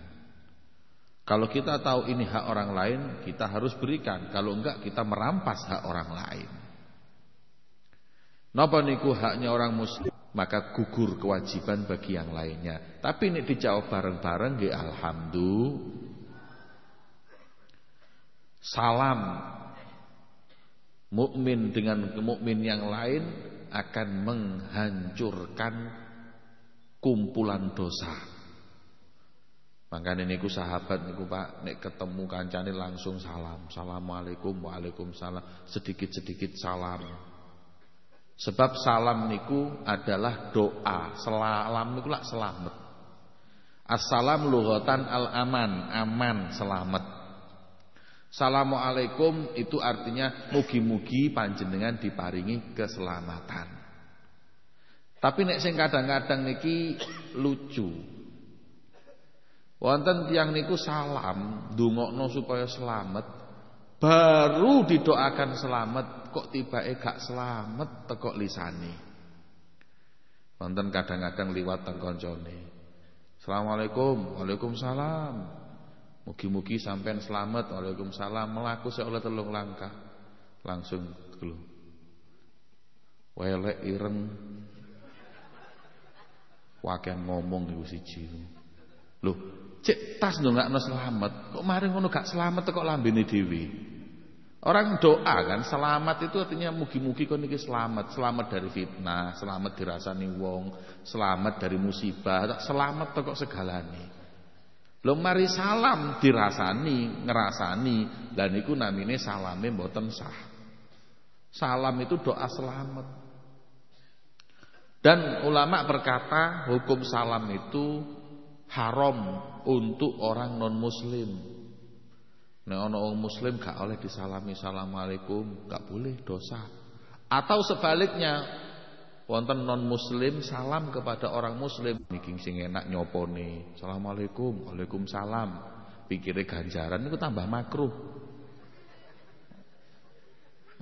Kalau kita tahu ini hak orang lain, kita harus berikan. Kalau enggak kita merampas hak orang lain. Napa niku haknya orang muslim, maka gugur kewajiban bagi yang lainnya. Tapi ini dijawab bareng-bareng nggih alhamdulillah. Salam mukmin dengan mukmin yang lain akan menghancurkan kumpulan dosa. Makanya niku sahabat niku Pak nek ketemu kancane langsung salam. Assalamualaikum waalaikumsalam. Sedikit-sedikit salam. Sebab salam niku adalah doa. Salam niku lah selamat. Assalam lughatan al-aman, aman, selamat. Assalamualaikum itu artinya mugi-mugi panjenengan diparingi keselamatan. Tapi nek sing kadang-kadang niki lucu. Wonten tiang niku salam ndongakno supaya selamat, baru didoakan selamat kok tibake gak selamat teko lisane. Wonten kadang-kadang liwat teng koncone. Assalamualaikum, Waalaikumsalam. Mugi-mugi sampean selamat Waalaikumsalam melaku seolah telung langkah Langsung dulu Welek ireng Wakian ngomong ibu siji Loh cek tas gak no selamat Kok mari ngono gak selamat kok lambene dewi Orang doa kan selamat itu artinya mugi-mugi kon iki selamat, selamat dari fitnah, selamat dirasani wong, selamat dari musibah, selamat kok segalane. Lho mari salam dirasani, ngerasani, dan niku namine salame mboten sah. Salam itu doa selamat. Dan ulama berkata hukum salam itu haram untuk orang non muslim. Nek ana wong muslim gak oleh disalami assalamualaikum, gak boleh dosa. Atau sebaliknya, wonten non muslim salam kepada orang muslim. Niki sing enak nyopone assalamualaikum waalaikumsalam. Pikire ganjaran niku tambah makruh.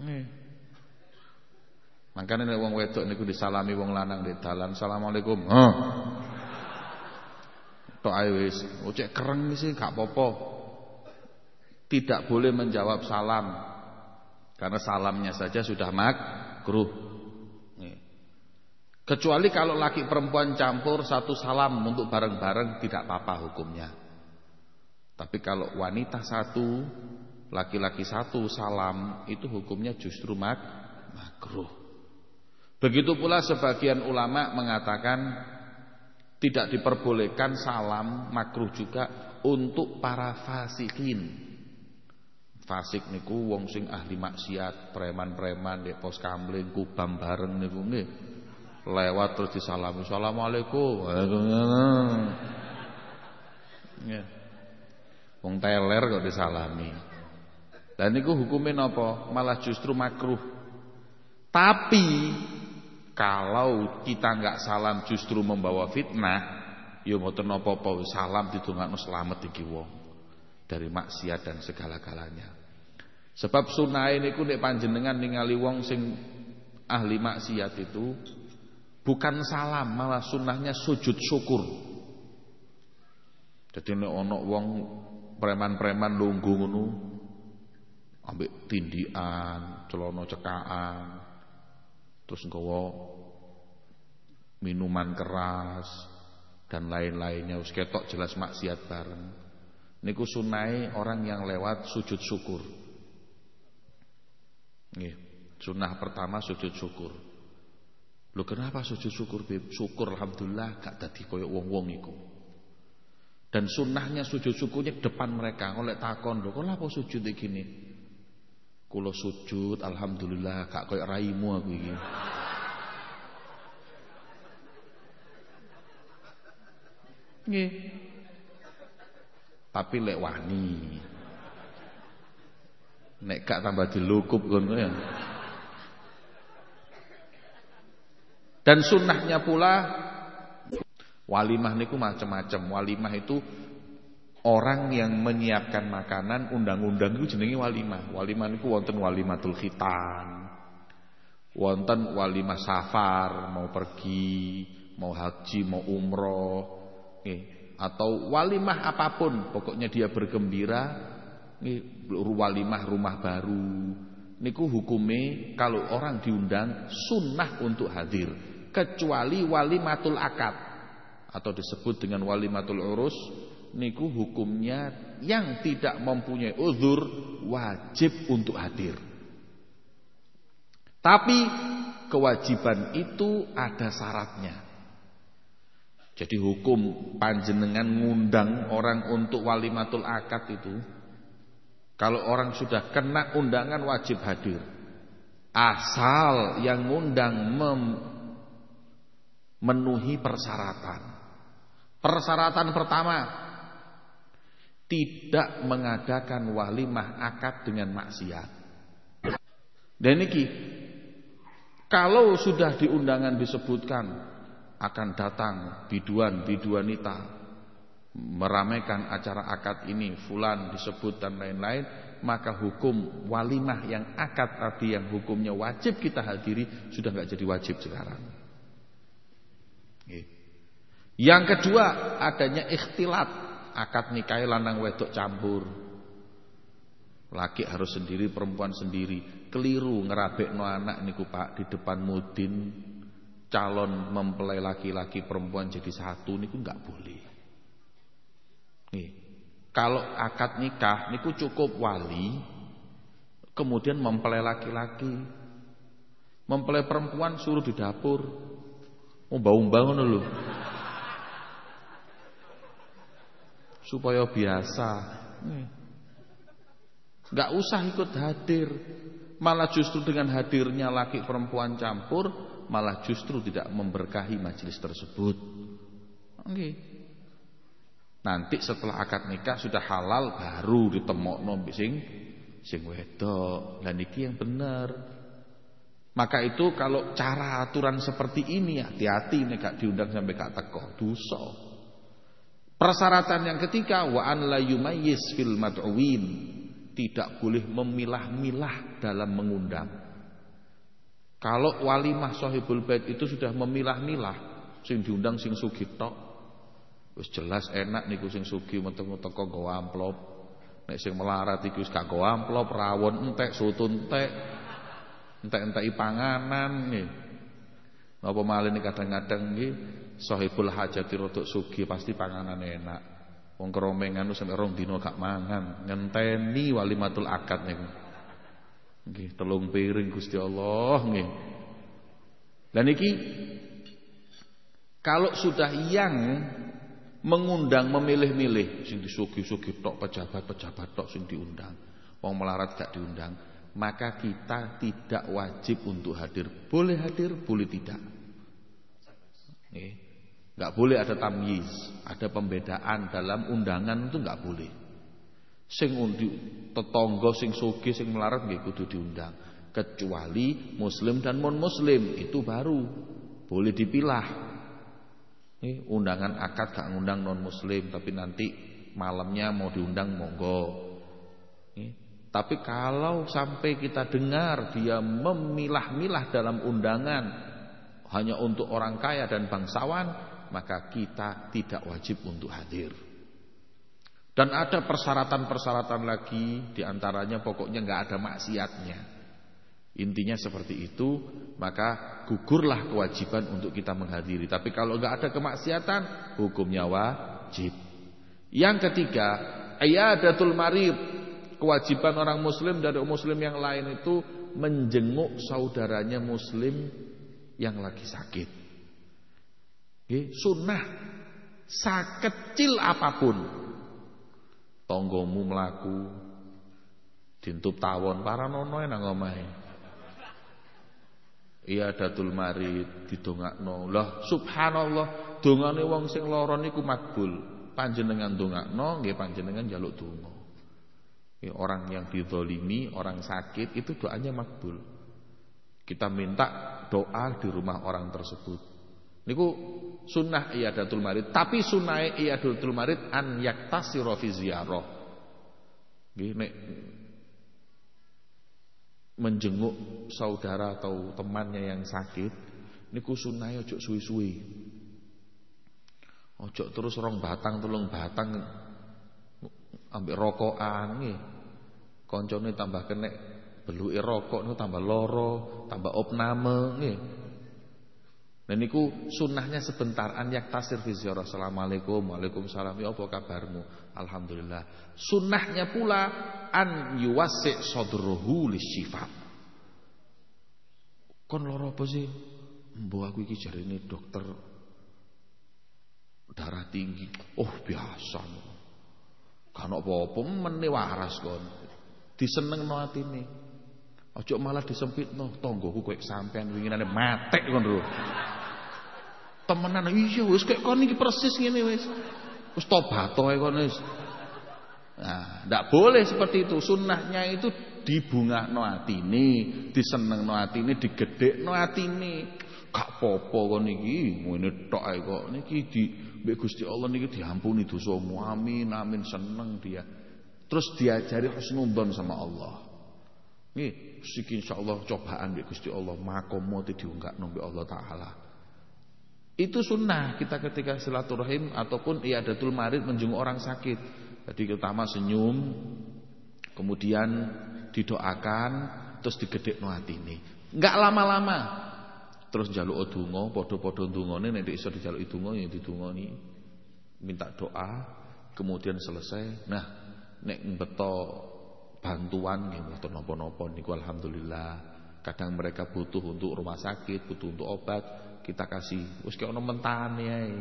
Nih makanya nek wong wedok niku disalami wong lanang di dalan assalamualaikum oh. tok ae wis kereng sih gak apa tidak boleh menjawab salam karena salamnya saja sudah makruh Kecuali kalau laki perempuan campur satu salam untuk bareng-bareng tidak apa-apa hukumnya. Tapi kalau wanita satu, laki-laki satu salam itu hukumnya justru mak makruh. Begitu pula sebagian ulama mengatakan tidak diperbolehkan salam makruh juga untuk para fasikin. Fasik niku wong sing ahli maksiat, preman-preman di pos kamling kubam bareng niku nggih. Lewat terus disalami. Assalamualaikum. Ya wong teler kok disalami. Dan itu hukumnya apa malah justru makruh. Tapi kalau kita nggak salam justru membawa fitnah ya mboten napa-apa salam didongakno selamat iki wong. Dari maksiat dan segala-galanya sebab sunah ini nek panjenengan ningali wong sing ahli maksiat itu Bukan salam, malah sunnahnya sujud syukur. Jadi ini ono wong preman-preman lunggu ngono ambek tindian, celana cekaan, terus nggawa minuman keras dan lain-lainnya wis ketok jelas maksiat bareng. Niku sunai orang yang lewat sujud syukur. Nggih, sunnah pertama sujud syukur. Lho kenapa sujud syukur Beb? Syukur alhamdulillah gak tadi koyok wong-wong iku. Dan sunnahnya sujud syukurnya depan mereka. Oleh takon lho, kok apa sujud gini? Kulo sujud alhamdulillah gak koyok raimu aku iki. Nggih. Tapi lek wani. Nek gak tambah dilukup ngono ya. Dan sunnahnya pula walimah niku macam-macam. Walimah itu orang yang menyiapkan makanan undang-undang itu jenenge walimah. Walimah niku wonten walimatul khitan. Wonten walimah safar, mau pergi, mau haji, mau umroh, nggih. Atau walimah apa pun, pokoknya dia bergembira, nggih, walimah rumah baru. Niku hukume kalau orang diundang sunnah untuk hadir kecuali walimatul akad atau disebut dengan walimatul urus niku hukumnya yang tidak mempunyai uzur wajib untuk hadir. Tapi kewajiban itu ada syaratnya. Jadi hukum panjenengan ngundang orang untuk walimatul akad itu kalau orang sudah kena undangan wajib hadir. Asal yang ngundang memenuhi persyaratan. Persyaratan pertama tidak mengadakan walimah akad dengan maksiat. Dan ini kalau sudah di undangan disebutkan akan datang biduan biduanita meramaikan acara akad ini fulan disebut dan lain-lain maka hukum walimah yang akad tadi yang hukumnya wajib kita hadiri sudah nggak jadi wajib sekarang. Yang kedua adanya ikhtilat akad nikahi lanang wedok campur. Laki harus sendiri, perempuan sendiri. Keliru no anak niku Pak di depan mudin calon mempelai laki-laki perempuan jadi satu niku nggak boleh. Nih. Kalau akad nikah niku cukup wali kemudian mempelai laki-laki. Mempelai perempuan suruh di dapur. Bau-bau ngono supaya biasa. Enggak usah ikut hadir. Malah justru dengan hadirnya laki perempuan campur, malah justru tidak memberkahi majelis tersebut. Oke. Nanti setelah akad nikah sudah halal baru ditemokno sing sing wedok. Dan iki yang benar. Maka itu kalau cara aturan seperti ini hati-hati nek gak diundang sampai gak teko, dosa. Persyaratan yang ketiga wa an la yumayyiz fil mad'uwin. Tidak boleh memilah-milah dalam mengundang. Kalau walimah sahibul bait itu sudah memilah-milah, sing diundang sing sugih. Wis jelas enak niku sing sugih metu-metu kok nggawa amplop. Nek sing melarat iku wis gak nggawa amplop, rawon entek, soto entek. Entek-enteki panganan nggih. Napa malih kadang-kadang nggih sahibul hajati rodok sugi pasti panganan enak. Wong keromengan lu sampe rong dino gak mangan, ngenteni walimatul akad niku. Nggih, telung piring Gusti Allah nggih. Dan iki kalau sudah yang mengundang memilih-milih sing disugi-sugi tok pejabat-pejabat tok sing diundang, wong melarat gak diundang, maka kita tidak wajib untuk hadir. Boleh hadir, boleh tidak. Nih. Gak boleh ada tamyiz, ada pembedaan dalam undangan itu gak boleh. Sing undi tetangga sing sugih sing melarat nggih kudu diundang. Kecuali muslim dan non muslim itu baru boleh dipilah. Nih, undangan akad gak ngundang non muslim tapi nanti malamnya mau diundang monggo. Nih, tapi kalau sampai kita dengar dia memilah-milah dalam undangan hanya untuk orang kaya dan bangsawan, maka kita tidak wajib untuk hadir. Dan ada persyaratan-persyaratan lagi di antaranya pokoknya nggak ada maksiatnya. Intinya seperti itu, maka gugurlah kewajiban untuk kita menghadiri. Tapi kalau nggak ada kemaksiatan, hukumnya wajib. Yang ketiga, ayadatul marid. Kewajiban orang muslim dari muslim yang lain itu menjenguk saudaranya muslim yang lagi sakit. Sunnah Sakecil apa pun Tonggomu melaku Dintup tawon Para nono nang omahe Iya datul marid didongakno. Lah subhanallah dongane wong sing lara niku makbul. Panjenengan dongakno nggih panjenengan njaluk donga. Ya, orang yang dizalimi, orang sakit itu doanya makbul. Kita minta doa di rumah orang tersebut. Niku sunnah iyadatul marid, tapi sunnah iyadatul marid an yaktasira fi nek menjenguk saudara atau temannya yang sakit niku sunnahe ojo suwi-suwi. Ojo terus rong batang telung batang ambek rokokan nggih. Koncone tambah kenek beluke rokok niku tambah loro, tambah opname nggih. Dan niku sunnahnya sebentar an tasir fi ziarah. Assalamualaikum, waalaikumsalam. Ya apa kabarmu? Alhamdulillah. Sunnahnya pula an yuwassi sadruhu lisyifat. Kon loro apa sih? Mbok aku iki jarine dokter darah tinggi. Oh, biasa. Kan apa-apa meneh waras kon. Disenengno atine. Ojo malah disempitno tonggoku kowe sampean winginane matek kon lho temenan iya wis kayak kon iki persis ngene wis wis tobat ae kon wis. Nah ndak boleh seperti itu. Sunnahnya itu dibungakno atine disenengno atine digedhekno atine. Gak popo kon iki. Ngene tok ae kok. Niki di mbek Gusti Allah niki diampuni dosamu. Amin amin. Seneng dia. Terus diajari husnudzon sama Allah. Nih, siki insyaallah cobaan mbek Gusti Allah. Makomo diunggakno mbek Allah taala itu sunnah kita ketika silaturahim ataupun iadatul marid menjenguk orang sakit. Jadi pertama senyum, kemudian didoakan, terus digedek no ini. Enggak lama-lama. Terus jaluk odungo, podo-podo ndungone nek iso dijaluk idungo ya didungoni. Minta doa, kemudian selesai. Nah, nek beto bantuan nggih mboten napa-napa niku alhamdulillah. Kadang mereka butuh untuk rumah sakit, butuh untuk obat, kita kasih. Wis kaya ono mentane ae.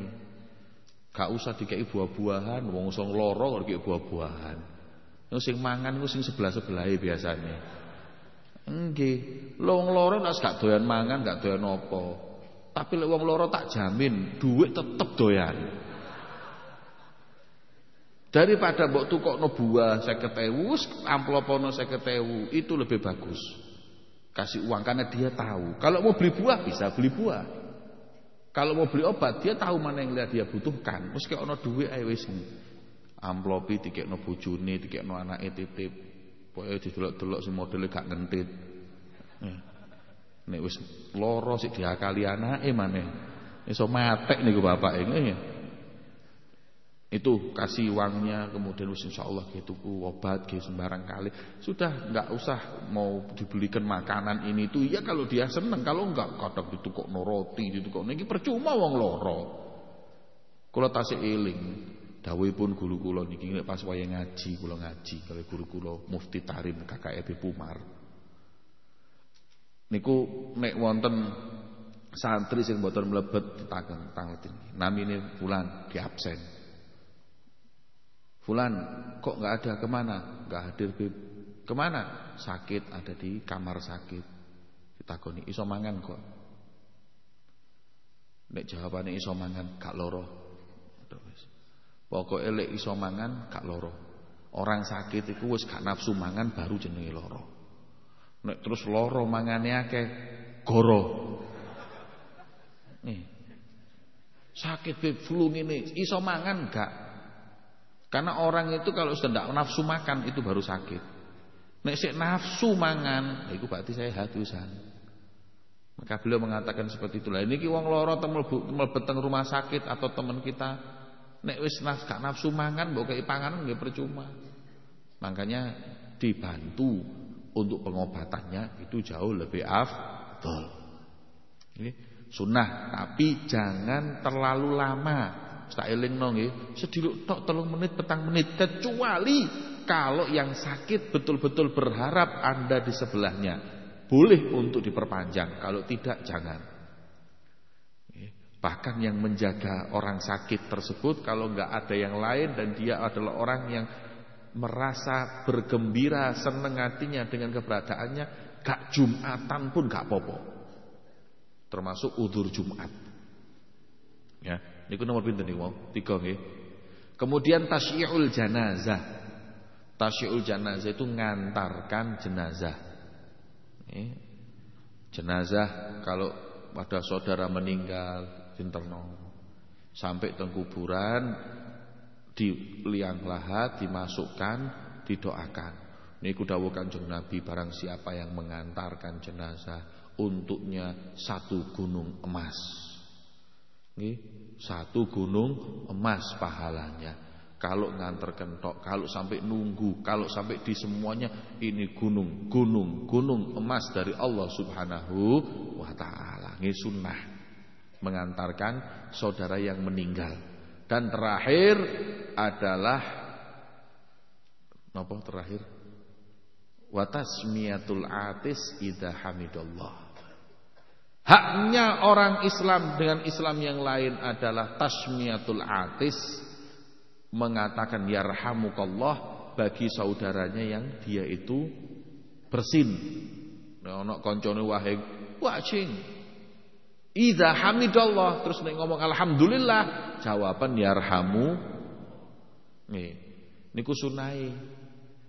Gak usah dikei buah-buahan. Wong sing lara kok dikei buah-buahan. Sing mangan iku sing sebelah-sebelahe biasanya nggih. Lho wong lara nek gak doyan mangan gak doyan apa. Tapi lek wong lara tak jamin duit tetep doyan. Daripada mbok tukokno buah 50.000 amplopono 50.000 itu lebih bagus. Kasih uang karena dia tahu. Kalau mau beli buah bisa beli buah kalau mau beli obat dia tahu mana yang dia butuhkan. Meski ono duit ae wis amplopi dikekno bojone, dikekno anake titip. Pokoke didelok-delok sing modele gak ngentit. Eh, nek wis lara sik diakali anake maneh. Iso matek niku ini. Itu kasih uangnya kemudian insya Allah gitu obat gitu sembarang kali sudah nggak usah mau dibelikan makanan ini itu ya kalau dia seneng kalau enggak kadang ditukok no roti ditukok ini percuma wong loro. Kalau tasik eling pun guru kula niki pas waya ngaji kula ngaji kalau guru kula Mufti Tarim KKEB Pumar. Niku nek wonten santri sing mboten mlebet ditaken tangleti. Namine bulan di absen. Fulan kok nggak ada ke mana? Nggak hadir bib. Ke mana? Sakit ada di kamar sakit. Kita iso mangan kok. Nek jawabannya iso mangan kak loro. Pokoknya lek iso mangan kak loro. Orang sakit itu wis gak nafsu mangan baru jenenge loro. Nek terus loro mangane akeh goro. Nih. Sakit bib flu ini iso mangan gak? Karena orang itu kalau sudah tidak nafsu makan itu baru sakit. Nek sik nafsu mangan, ya itu berarti saya hatusan. Maka beliau mengatakan seperti itulah. Ini wong loro mlebet teng rumah sakit atau teman kita nek wis gak nafsu mangan mbok kei panganan nggih percuma. Makanya dibantu untuk pengobatannya itu jauh lebih afdol. Ini sunnah tapi jangan terlalu lama tak elingno nggih, sediluk tok telung menit petang menit kecuali kalau yang sakit betul-betul berharap Anda di sebelahnya. Boleh untuk diperpanjang, kalau tidak jangan. Bahkan yang menjaga orang sakit tersebut kalau nggak ada yang lain dan dia adalah orang yang merasa bergembira, seneng hatinya dengan keberadaannya, gak Jumatan pun gak popo. Termasuk udur Jumat. Ya, Niku nomor pinten niku mau? Tiga nggih. Kemudian tasyiul janazah. Tasyiul janazah itu ngantarkan jenazah. Jenazah kalau pada saudara meninggal dinterno. Sampai teng kuburan di liang lahat dimasukkan, didoakan. Niku dawuh Kanjeng Nabi barang siapa yang mengantarkan jenazah untuknya satu gunung emas. Nggih, satu gunung emas pahalanya. Kalau nganter kentok, kalau sampai nunggu, kalau sampai di semuanya ini gunung, gunung, gunung emas dari Allah Subhanahu wa taala. Ini sunnah mengantarkan saudara yang meninggal. Dan terakhir adalah apa terakhir? Wa tasmiyatul atis idza hamidallah. Haknya orang Islam dengan Islam yang lain adalah tasmiyatul atis mengatakan yarhamukallah bagi saudaranya yang dia itu bersin. Ana kancane wahing, wajing. Idza hamidallah terus nek ngomong alhamdulillah, jawaban yarhamu. Nih, niku sunai.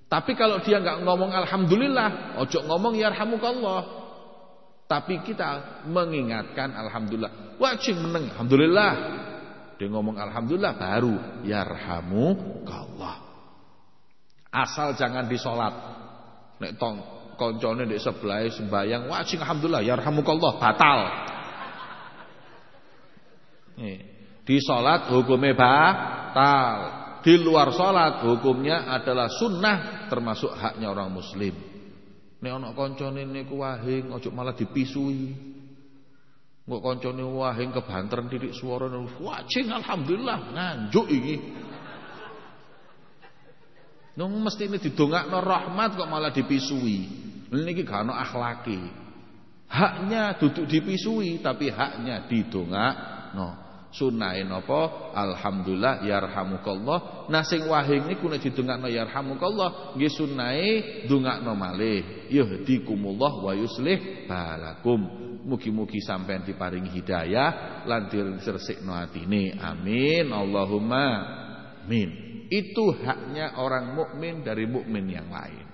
Tapi kalau dia nggak ngomong alhamdulillah, ojo ngomong yarhamukallah. Tapi kita mengingatkan alhamdulillah. Wajib meneng alhamdulillah. Dia ngomong alhamdulillah baru yarhamu Allah. Asal jangan disolat. Nek tong koncone di sebelah sembayang wajib alhamdulillah yarhamukallah batal. Nih, di solat hukumnya batal. Di luar solat hukumnya adalah sunnah termasuk haknya orang muslim. Nek ana koncone niku wahing ojo malah dipisui. Mbok kancane wahing kebanteran titik suarane wajing alhamdulillah nganjuk iki. Nung mesti ini didongakno rahmat kok malah dipisui. Niki gak ana akhlaki. Haknya duduk dipisui tapi haknya didongakno. Sunahe napa? Alhamdulillah yarhamukallah. Nah sing wahing niku nek didongakno yarhamukallah nggih sunahe ndongakno malih. Yahdikumullah wa yuslih balakum. Mugi-mugi sampean diparingi hidayah lan dirsekno atine. Amin. Allahumma amin. Itu haknya orang mukmin dari mukmin yang lain.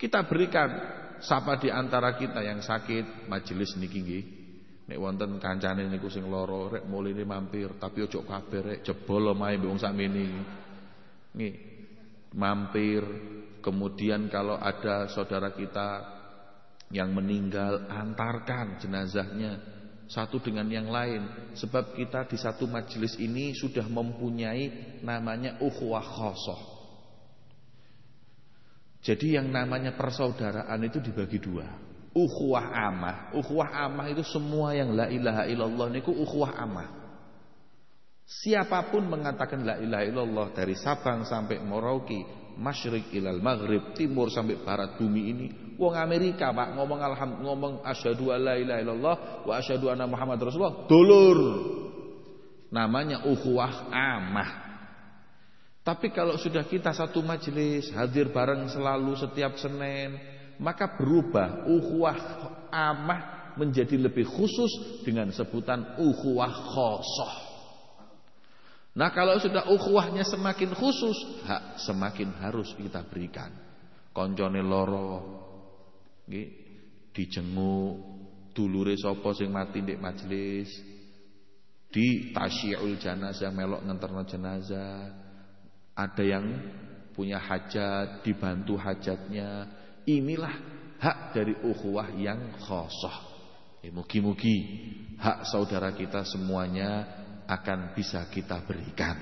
Kita berikan siapa di antara kita yang sakit majelis niki nggih. Nek wonten kancane niku sing lara rek muline mampir tapi ojo kabeh rek jebol omahe mbek wong sakmene. Nggih. Mampir kemudian kalau ada saudara kita yang meninggal antarkan jenazahnya satu dengan yang lain sebab kita di satu majelis ini sudah mempunyai namanya ukhuwah khosoh jadi yang namanya persaudaraan itu dibagi dua ukhuwah amah ukhuwah amah itu semua yang la ilaha illallah niku ukhuwah amah siapa pun mengatakan la ilaha illallah dari Sabang sampai Merauke masyrik ilal maghrib, timur sampai barat bumi ini. Wong Amerika Pak ngomong alham ngomong asyhadu alla ilaha illallah wa asyhadu anna Muhammad Rasulullah, dulur. Namanya ukhuwah amah. Tapi kalau sudah kita satu majelis, hadir bareng selalu setiap Senin, maka berubah ukhuwah amah menjadi lebih khusus dengan sebutan ukhuwah khosoh. Nah kalau sudah ukhuwahnya semakin khusus, hak semakin harus kita berikan. Koncone loro, dijenguk, dulure sapa sing mati ndek majelis, di tasyiul janazah melok ngenterno jenazah. Ada yang punya hajat, dibantu hajatnya. Inilah hak dari ukhuwah yang khosoh. Mugi-mugi hak saudara kita semuanya akan bisa kita berikan.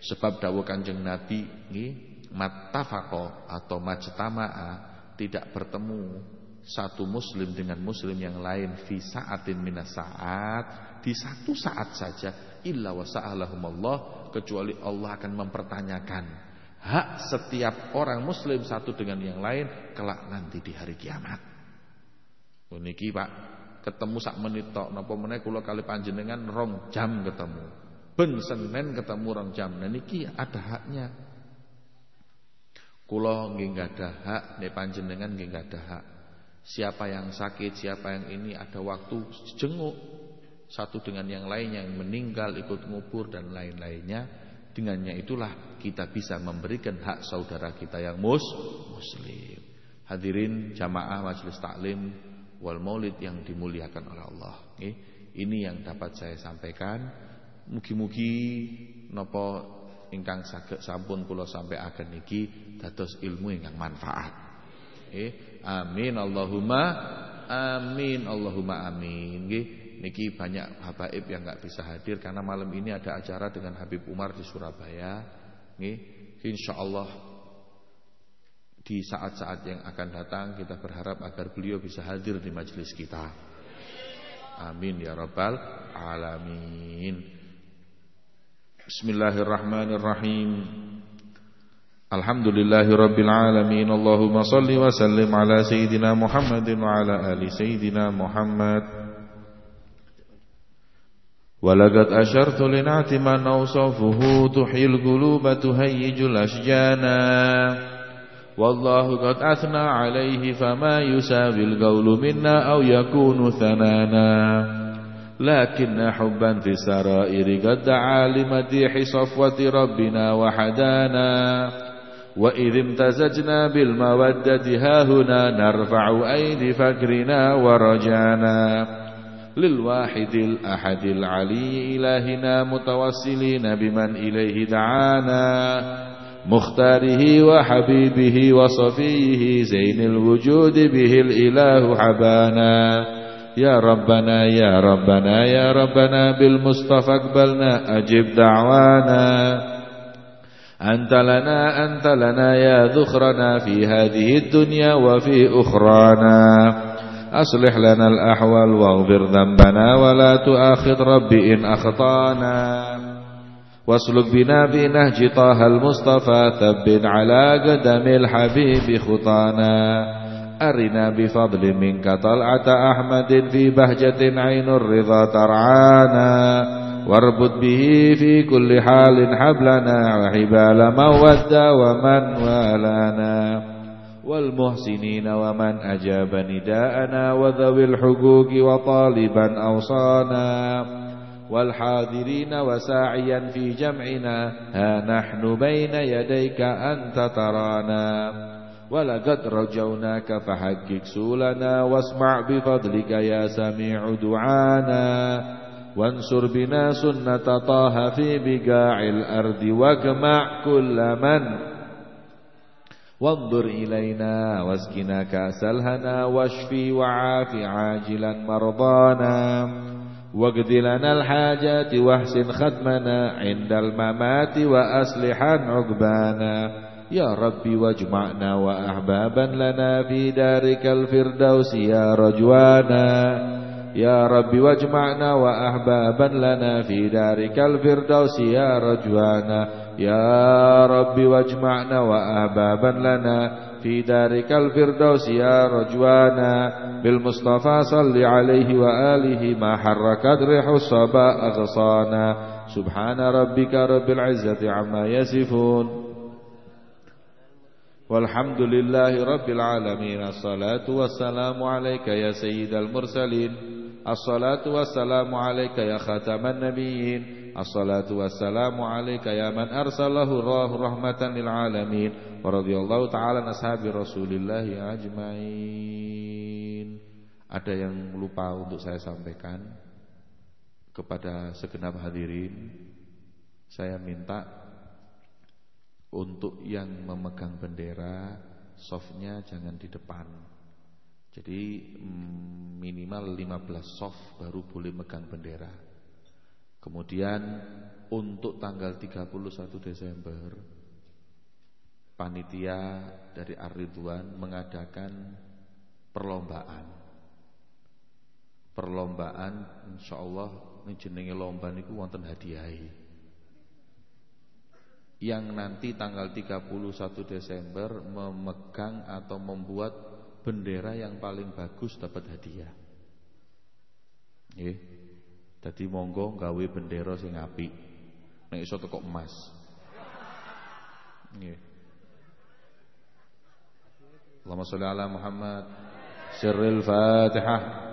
Sebab dawuh Kanjeng Nabi nggih mattafaqo atau majtama'a tidak bertemu satu muslim dengan muslim yang lain fi sa'atin minas saat di satu saat saja illa wa sa'alahumallah kecuali Allah akan mempertanyakan hak setiap orang muslim satu dengan yang lain kelak nanti di hari kiamat. Niki Pak ketemu sak menit tok napa meneh kula kali panjenengan rong jam ketemu. Ben Senin ketemu rong jam. Nah niki ada haknya. Kula nggih ada hak, nek panjenengan nggih ada hak. Siapa yang sakit, siapa yang ini ada waktu jenguk satu dengan yang lain yang meninggal ikut ngubur dan lain-lainnya. Dengannya itulah kita bisa memberikan hak saudara kita yang mus muslim. Hadirin jamaah majelis taklim wal maulid yang dimuliakan oleh Allah. Ini yang dapat saya sampaikan. Mugi-mugi nopo ingkang saged sampun kula sampaikan niki dados ilmu ingkang manfaat. Eh, amin Allahumma amin Allahumma amin. Niki banyak habaib yang nggak bisa hadir karena malam ini ada acara dengan Habib Umar di Surabaya. Nggih. Insyaallah di saat-saat yang akan datang kita berharap agar beliau bisa hadir di majelis kita. Amin ya rabbal alamin. Bismillahirrahmanirrahim. Alhamdulillahi rabbil alamin. Allahumma salli wa sallim ala sayyidina Muhammadin wa ala ali sayyidina Muhammad. ولقد أشرت لنعت من أوصافه تحيي القلوب تهيج الأشجانا والله قد أثنى عليه فما يساوي القول منا أو يكون ثنانا. لكن حبا في السرائر قد دعا لمديح صفوة ربنا وحدانا. وإذ امتزجنا بالمودة هاهنا نرفع أيدي فكرنا ورجانا. للواحد الأحد العلي إلهنا متوسلين بمن إليه دعانا مختاره وحبيبه وصفيه زين الوجود به الإله حبانا. يا ربنا يا ربنا يا ربنا بالمصطفى اقبلنا أجب دعوانا. أنت لنا أنت لنا يا ذخرنا في هذه الدنيا وفي أخرانا. أصلح لنا الأحوال واغفر ذنبنا ولا تؤاخذ ربي إن أخطأنا. واسلك بنا في نهج طه المصطفى ثبت على قدم الحبيب خطانا. أرنا بفضل منك طلعة أحمد في بهجة عين الرضا ترعانا. واربط به في كل حال حبلنا وحبال من ودى ومن والانا. والمحسنين ومن أجاب نداءنا وذوي الحقوق وطالبا أوصانا والحاضرين وساعيا في جمعنا ها نحن بين يديك أنت ترانا. ولقد رجوناك فحقق سولنا واسمع بفضلك يا سميع دعانا. وانصر بنا سنة طه في بقاع الأرض واجمع كل من وانظر إلينا واسقنا كأس الهنا واشفي وعاف عاجلا مرضانا واقض لنا الحاجات واحسن ختمنا عند الممات وأصلحا عقبانا يا ربي واجمعنا وأحبابا لنا في دارك الفردوس يا رجوانا يا ربي واجمعنا وأحبابا لنا في دارك الفردوس يا رجوانا يا رب واجمعنا وأحبابا لنا في دارك الفردوس يا رجوانا بالمصطفى صل عليه وآله ما حركت ريح الصبا أغصانا سبحان ربك رب العزة عما يصفون والحمد لله رب العالمين الصلاة والسلام عليك يا سيد المرسلين الصلاة والسلام عليك يا خاتم النبيين Assalatu wassalamu alayka ya man arsalahu Allah rahmatan lil alamin wa radhiyallahu ta'ala ashabi Rasulillah ajmain. Ada yang lupa untuk saya sampaikan kepada segenap hadirin. Saya minta untuk yang memegang bendera softnya jangan di depan. Jadi mm, minimal 15 soft baru boleh megang bendera. Kemudian untuk tanggal 31 Desember panitia dari Ar-Ridwan mengadakan perlombaan. Perlombaan insyaallah jenenge lomba niku wonten hadiah. Yang nanti tanggal 31 Desember memegang atau membuat bendera yang paling bagus dapat hadiah. Nggih. Jadi monggo gawe bendera sing apik. Nek iso teko emas. Nggih. Allahumma sholli ala Muhammad. Sirril Fatihah.